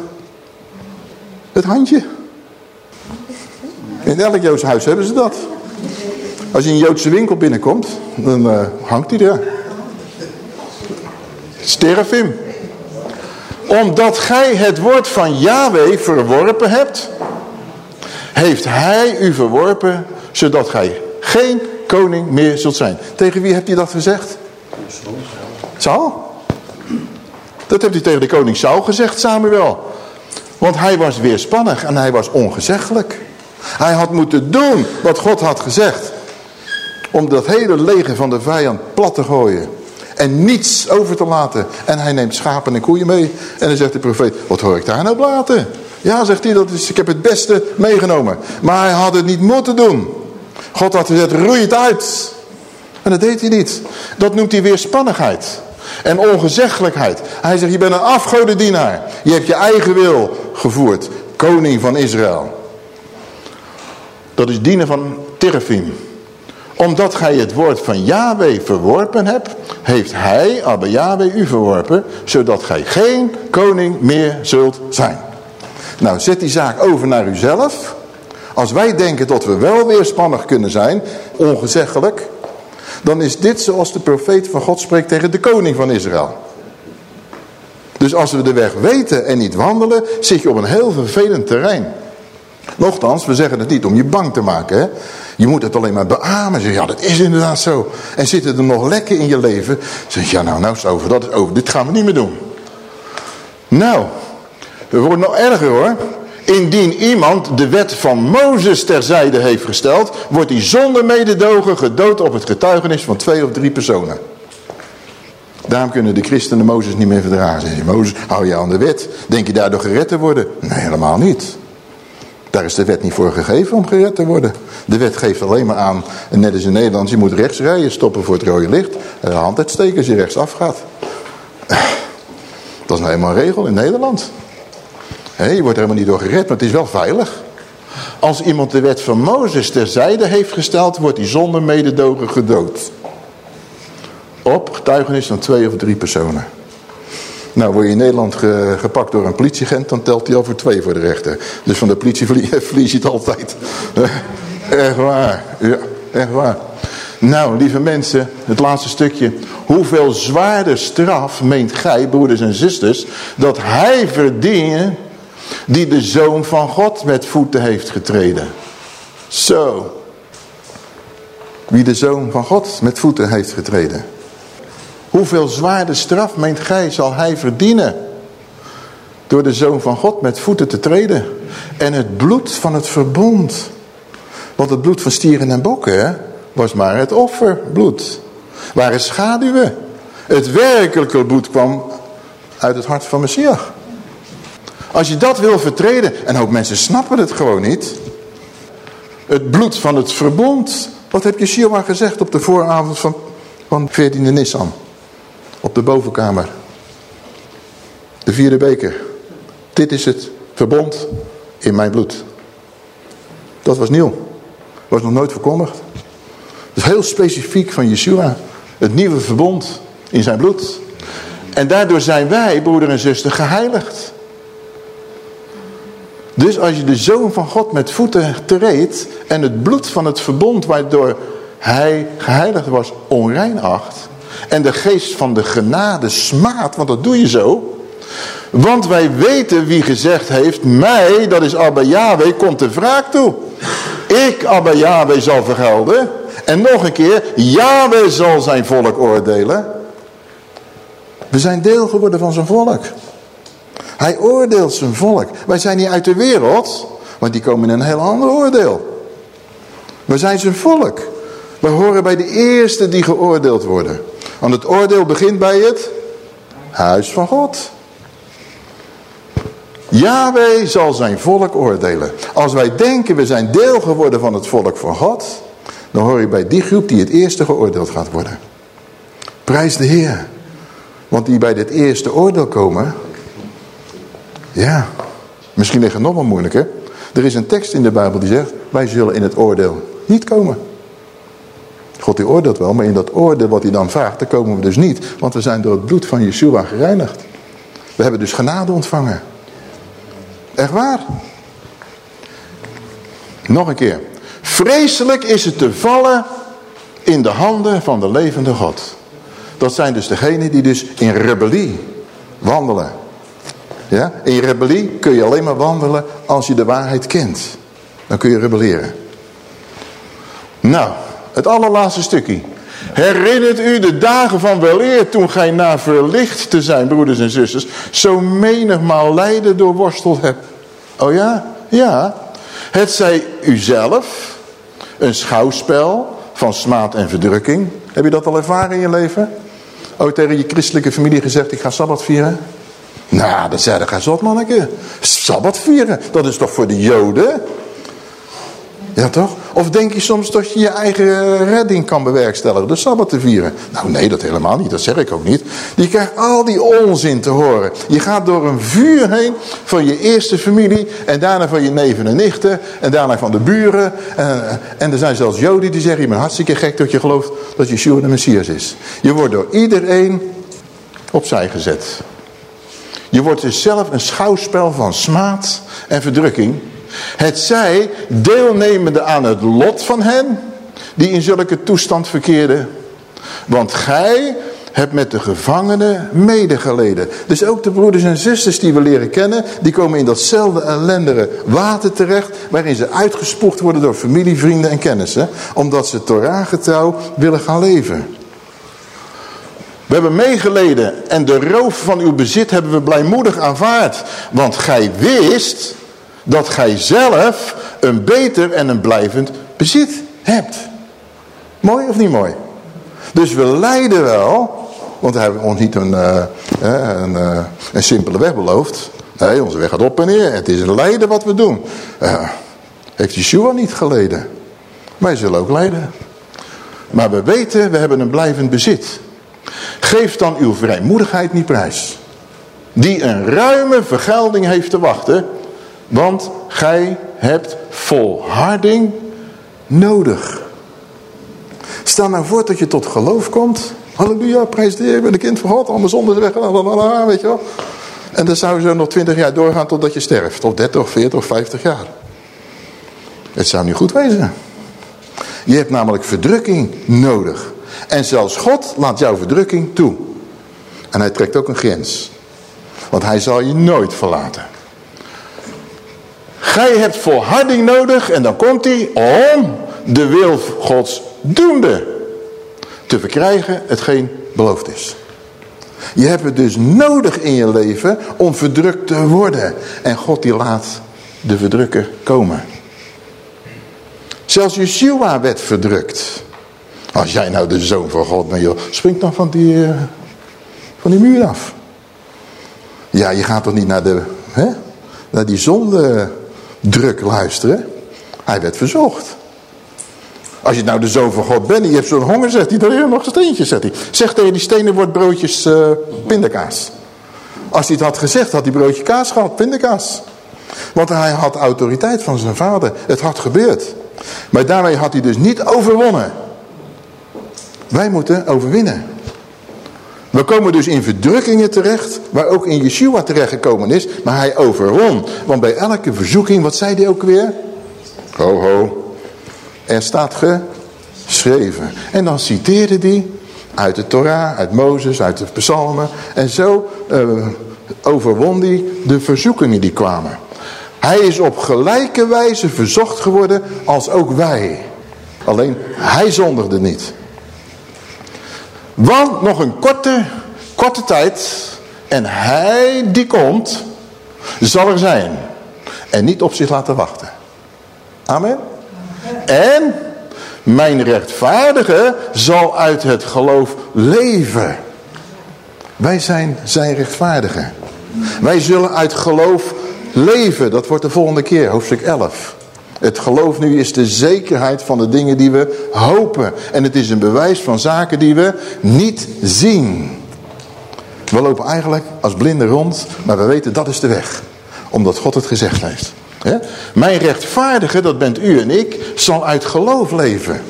Het handje. In elk Joods huis hebben ze dat. Als je in een Joodse winkel binnenkomt, dan uh, hangt hij daar. Sterafim. Omdat gij het woord van Yahweh verworpen hebt, heeft hij u verworpen, zodat gij geen koning meer zult zijn. Tegen wie hebt hij dat gezegd? Saul. Dat heeft hij tegen de koning Saul gezegd, Samuel. Want hij was weerspannig en hij was ongezeggelijk. Hij had moeten doen wat God had gezegd. Om dat hele leger van de vijand plat te gooien. En niets over te laten. En hij neemt schapen en koeien mee. En dan zegt de profeet, wat hoor ik daar nou laten? Ja, zegt hij, dat is, ik heb het beste meegenomen. Maar hij had het niet moeten doen. God had gezegd, roei het uit. En dat deed hij niet. Dat noemt hij weerspannigheid. En ongezeggelijkheid. Hij zegt, je bent een afgodendienaar. Je hebt je eigen wil gevoerd. Koning van Israël. Dat is dienen van Terfim. Omdat gij het woord van Yahweh verworpen hebt, heeft hij, Abba Yahweh, u verworpen, zodat gij geen koning meer zult zijn. Nou, zet die zaak over naar uzelf. Als wij denken dat we wel weerspannig kunnen zijn, ongezeggelijk, dan is dit zoals de profeet van God spreekt tegen de koning van Israël. Dus als we de weg weten en niet wandelen, zit je op een heel vervelend terrein. Nochtans, we zeggen het niet om je bang te maken. Hè? Je moet het alleen maar beamen. Zeg, ja, dat is inderdaad zo. En zitten er nog lekker in je leven? Zeg ja, nou, nou is over. Dat is over. Dit gaan we niet meer doen. Nou, het wordt nog erger hoor. Indien iemand de wet van Mozes terzijde heeft gesteld, wordt hij zonder mededogen gedood op het getuigenis van twee of drie personen. Daarom kunnen de christenen Mozes niet meer verdragen. Zeg je, Mozes, hou je aan de wet. Denk je daardoor gered te worden? Nee, helemaal niet. Daar is de wet niet voor gegeven om gered te worden. De wet geeft alleen maar aan, net als in Nederland, je moet rechts rijden, stoppen voor het rode licht. De hand uitsteken als je rechtsaf gaat. Dat is nou helemaal een regel in Nederland. Je wordt er helemaal niet door gered, maar het is wel veilig. Als iemand de wet van Mozes terzijde heeft gesteld, wordt hij zonder mededogen gedood. Op getuigenis van twee of drie personen. Nou, word je in Nederland gepakt door een politieagent, dan telt hij al voor twee voor de rechter. Dus van de politie verlies je het altijd. echt waar, ja, echt waar. Nou, lieve mensen, het laatste stukje. Hoeveel zwaarder straf meent gij, broeders en zusters, dat hij verdient die de Zoon van God met voeten heeft getreden. Zo. Wie de Zoon van God met voeten heeft getreden. Hoeveel zwaarder straf, meent gij, zal hij verdienen? Door de Zoon van God met voeten te treden. En het bloed van het verbond. Want het bloed van stieren en bokken was maar het offerbloed. Waren schaduwen. Het werkelijke bloed kwam uit het hart van Messias. Als je dat wil vertreden, en ook mensen snappen het gewoon niet. Het bloed van het verbond. Wat heb Yeshua gezegd op de vooravond van, van 14e Nissan? Op de bovenkamer. De vierde beker. Dit is het verbond in mijn bloed. Dat was nieuw. Was nog nooit verkondigd. Dat is heel specifiek van Yeshua. Het nieuwe verbond in zijn bloed. En daardoor zijn wij, broeder en zuster, geheiligd. Dus als je de Zoon van God met voeten treedt en het bloed van het verbond waardoor hij geheiligd was onrein acht en de geest van de genade smaat, want dat doe je zo. Want wij weten wie gezegd heeft, mij, dat is Abba Yahweh, komt de wraak toe. Ik, Abba Yahweh, zal vergelden. En nog een keer, Yahweh zal zijn volk oordelen. We zijn deel geworden van zijn volk. Hij oordeelt zijn volk. Wij zijn niet uit de wereld, want die komen in een heel ander oordeel. We zijn zijn volk. We horen bij de eerste die geoordeeld worden. Want het oordeel begint bij het huis van God. Yahweh zal zijn volk oordelen. Als wij denken we zijn deel geworden van het volk van God, dan hoor je bij die groep die het eerste geoordeeld gaat worden. Prijs de Heer. Want die bij dit eerste oordeel komen, ja, misschien ligt het nog wel moeilijker. Er is een tekst in de Bijbel die zegt, wij zullen in het oordeel niet komen. God die oordeelt wel, maar in dat oordeel wat hij dan vraagt, daar komen we dus niet. Want we zijn door het bloed van Yeshua gereinigd. We hebben dus genade ontvangen. Echt waar. Nog een keer. Vreselijk is het te vallen in de handen van de levende God. Dat zijn dus degenen die dus in rebellie wandelen. Ja? In rebellie kun je alleen maar wandelen als je de waarheid kent. Dan kun je rebelleren. Nou, het allerlaatste stukje. Herinnert u de dagen van weleer toen gij na verlicht te zijn, broeders en zusters, zo menigmaal lijden doorworsteld hebt. Oh ja? Ja. Het zij uzelf, een schouwspel van smaad en verdrukking. Heb je dat al ervaren in je leven? Ooit tegen je christelijke familie gezegd, ik ga Sabbat vieren? Nou, dat zei ga zot manneke. Sabbat vieren, dat is toch voor de joden? Ja toch? Of denk je soms dat je je eigen redding kan bewerkstelligen, de Sabbat te vieren? Nou nee, dat helemaal niet, dat zeg ik ook niet. Je krijgt al die onzin te horen. Je gaat door een vuur heen van je eerste familie en daarna van je neven en nichten en daarna van de buren. En, en er zijn zelfs joden die zeggen, je bent hartstikke gek dat je gelooft dat Yeshua de Messias is. Je wordt door iedereen opzij gezet. Je wordt dus zelf een schouwspel van smaad en verdrukking. Het zij deelnemende aan het lot van hen die in zulke toestand verkeerden. Want gij hebt met de gevangenen medegeleden. Dus ook de broeders en zusters die we leren kennen, die komen in datzelfde ellendige water terecht, waarin ze uitgespoegd worden door familie, vrienden en kennissen, omdat ze Torah getrouw willen gaan leven. We hebben meegeleden en de roof van uw bezit hebben we blijmoedig aanvaard. Want gij wist dat gij zelf een beter en een blijvend bezit hebt. Mooi of niet mooi? Dus we lijden wel, want we hebben ons niet een, uh, een, uh, een simpele weg beloofd. Nee, onze weg gaat op en neer. Het is lijden wat we doen. Uh, heeft Yeshua niet geleden? Wij zullen ook lijden. Maar we weten, we hebben een blijvend bezit. Geef dan uw vrijmoedigheid niet prijs. Die een ruime vergelding heeft te wachten Want gij hebt volharding nodig. Stel nou voor dat je tot geloof komt. Halleluja, prijs de Heer, ik ben een kind van God. Allemaal zonde weg, weet je wel. En dan zou je zo nog twintig jaar doorgaan totdat je sterft. Of 30, of 40, of 50 jaar. Het zou niet goed wezen. Je hebt namelijk verdrukking nodig. En zelfs God laat jouw verdrukking toe. En hij trekt ook een grens. Want hij zal je nooit verlaten. Gij hebt volharding nodig en dan komt hij om de wil gods doende te verkrijgen hetgeen beloofd is. Je hebt het dus nodig in je leven om verdrukt te worden. En God die laat de verdrukker komen. Zelfs Yeshua werd verdrukt. Als jij nou de zoon van God bent, joh, spring dan van die, uh, van die muur af. Ja, je gaat toch niet naar, de, hè, naar die zondedruk luisteren? Hij werd verzocht. Als je nou de zoon van God bent en je hebt zo'n honger, zegt hij, dan heb nog steentjes, zegt hij. Zeg tegen die stenen wordt broodjes uh, pindakaas. Als hij het had gezegd, had hij broodje kaas gehad, pindakaas. Want hij had autoriteit van zijn vader. Het had gebeurd. Maar daarmee had hij dus niet overwonnen. Wij moeten overwinnen. We komen dus in verdrukkingen terecht, waar ook in Yeshua terechtgekomen is, maar hij overwon. Want bij elke verzoeking, wat zei hij ook weer? Ho ho, er staat geschreven. En dan citeerde hij uit de Torah, uit Mozes, uit de psalmen. En zo uh, overwon hij de verzoekingen die kwamen. Hij is op gelijke wijze verzocht geworden als ook wij. Alleen hij zondigde niet. Want nog een korte, korte tijd en hij die komt zal er zijn. En niet op zich laten wachten. Amen. En mijn rechtvaardige zal uit het geloof leven. Wij zijn zijn rechtvaardigen. Wij zullen uit geloof leven. Dat wordt de volgende keer, hoofdstuk 11. Het geloof nu is de zekerheid van de dingen die we hopen. En het is een bewijs van zaken die we niet zien. We lopen eigenlijk als blinden rond, maar we weten dat is de weg. Omdat God het gezegd heeft. Mijn rechtvaardige, dat bent u en ik, zal uit geloof leven.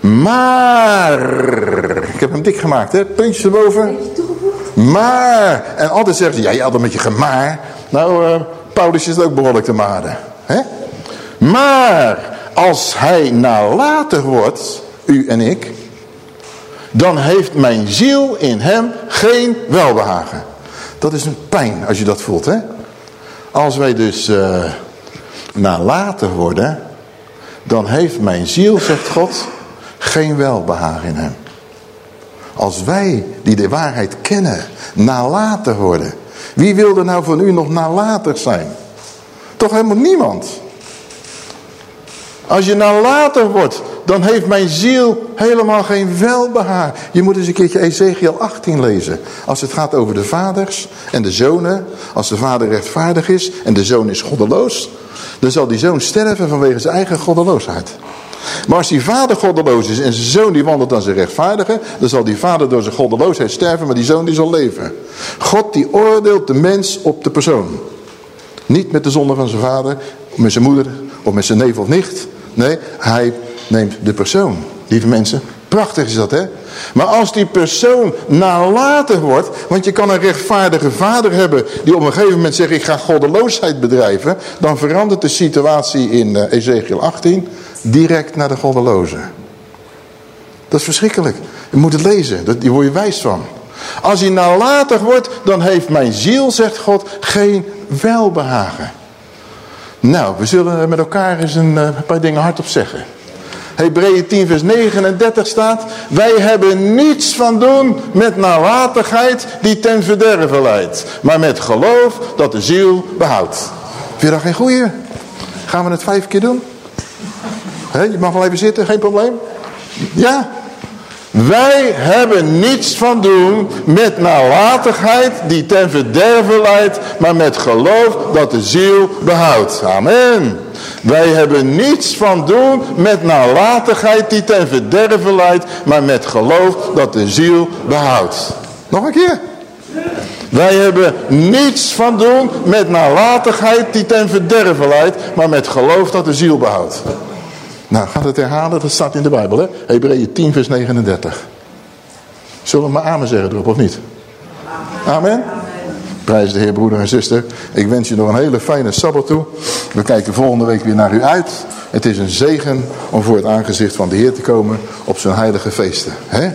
Maar, ik heb hem dik gemaakt, hè? puntjes erboven. Maar, en altijd zeggen ze, ja, je had een beetje gemaar. Nou, uh, Paulus is ook behoorlijk te maden. Hè? Maar, als hij nalatig wordt, u en ik, dan heeft mijn ziel in hem geen welbehagen. Dat is een pijn als je dat voelt, hè? Als wij dus uh, nalatig worden, dan heeft mijn ziel, zegt God, geen welbehagen in hem. Als wij, die de waarheid kennen, nalatig worden. Wie wil er nou van u nog nalatig zijn? Toch helemaal niemand. Als je nalatig wordt, dan heeft mijn ziel helemaal geen welbehaar. Je moet eens een keertje Ezekiel 18 lezen. Als het gaat over de vaders en de zonen. Als de vader rechtvaardig is en de zoon is goddeloos. Dan zal die zoon sterven vanwege zijn eigen goddeloosheid. Maar als die vader goddeloos is en zijn zoon die wandelt aan zijn rechtvaardige, dan zal die vader door zijn goddeloosheid sterven, maar die zoon die zal leven. God die oordeelt de mens op de persoon. Niet met de zonde van zijn vader, met zijn moeder of met zijn neef of nicht. Nee, hij neemt de persoon. Lieve mensen, prachtig is dat hè. Maar als die persoon nalatig wordt, want je kan een rechtvaardige vader hebben die op een gegeven moment zegt ik ga goddeloosheid bedrijven. Dan verandert de situatie in uh, Ezekiel 18 direct naar de goddeloze. Dat is verschrikkelijk. Je moet het lezen, daar word je wijs van. Als hij nalatig wordt, dan heeft mijn ziel, zegt God, geen welbehagen. Nou, we zullen met elkaar eens een uh, paar dingen hardop zeggen. Hebreeën 10 vers 39 staat. Wij hebben niets van doen met nalatigheid die ten verderven leidt. Maar met geloof dat de ziel behoudt. Vind je dat geen goeie? Gaan we het vijf keer doen? je mag wel even zitten, geen probleem. Ja? Wij hebben niets van doen met nalatigheid die ten verderven leidt, maar met geloof dat de ziel behoudt. Amen. Wij hebben niets van doen met nalatigheid die ten verderven leidt, maar met geloof dat de ziel behoudt. Nog een keer. Wij hebben niets van doen met nalatigheid die ten verderven leidt, maar met geloof dat de ziel behoudt. Nou, gaat het herhalen? Dat staat in de Bijbel, hè? Hebreeën 10, vers 39. Zullen we maar amen zeggen erop, of niet? Amen. Prijs de Heer, broeder en zuster. Ik wens je nog een hele fijne Sabbat toe. We kijken volgende week weer naar u uit. Het is een zegen om voor het aangezicht van de Heer te komen op zijn heilige feesten. hè?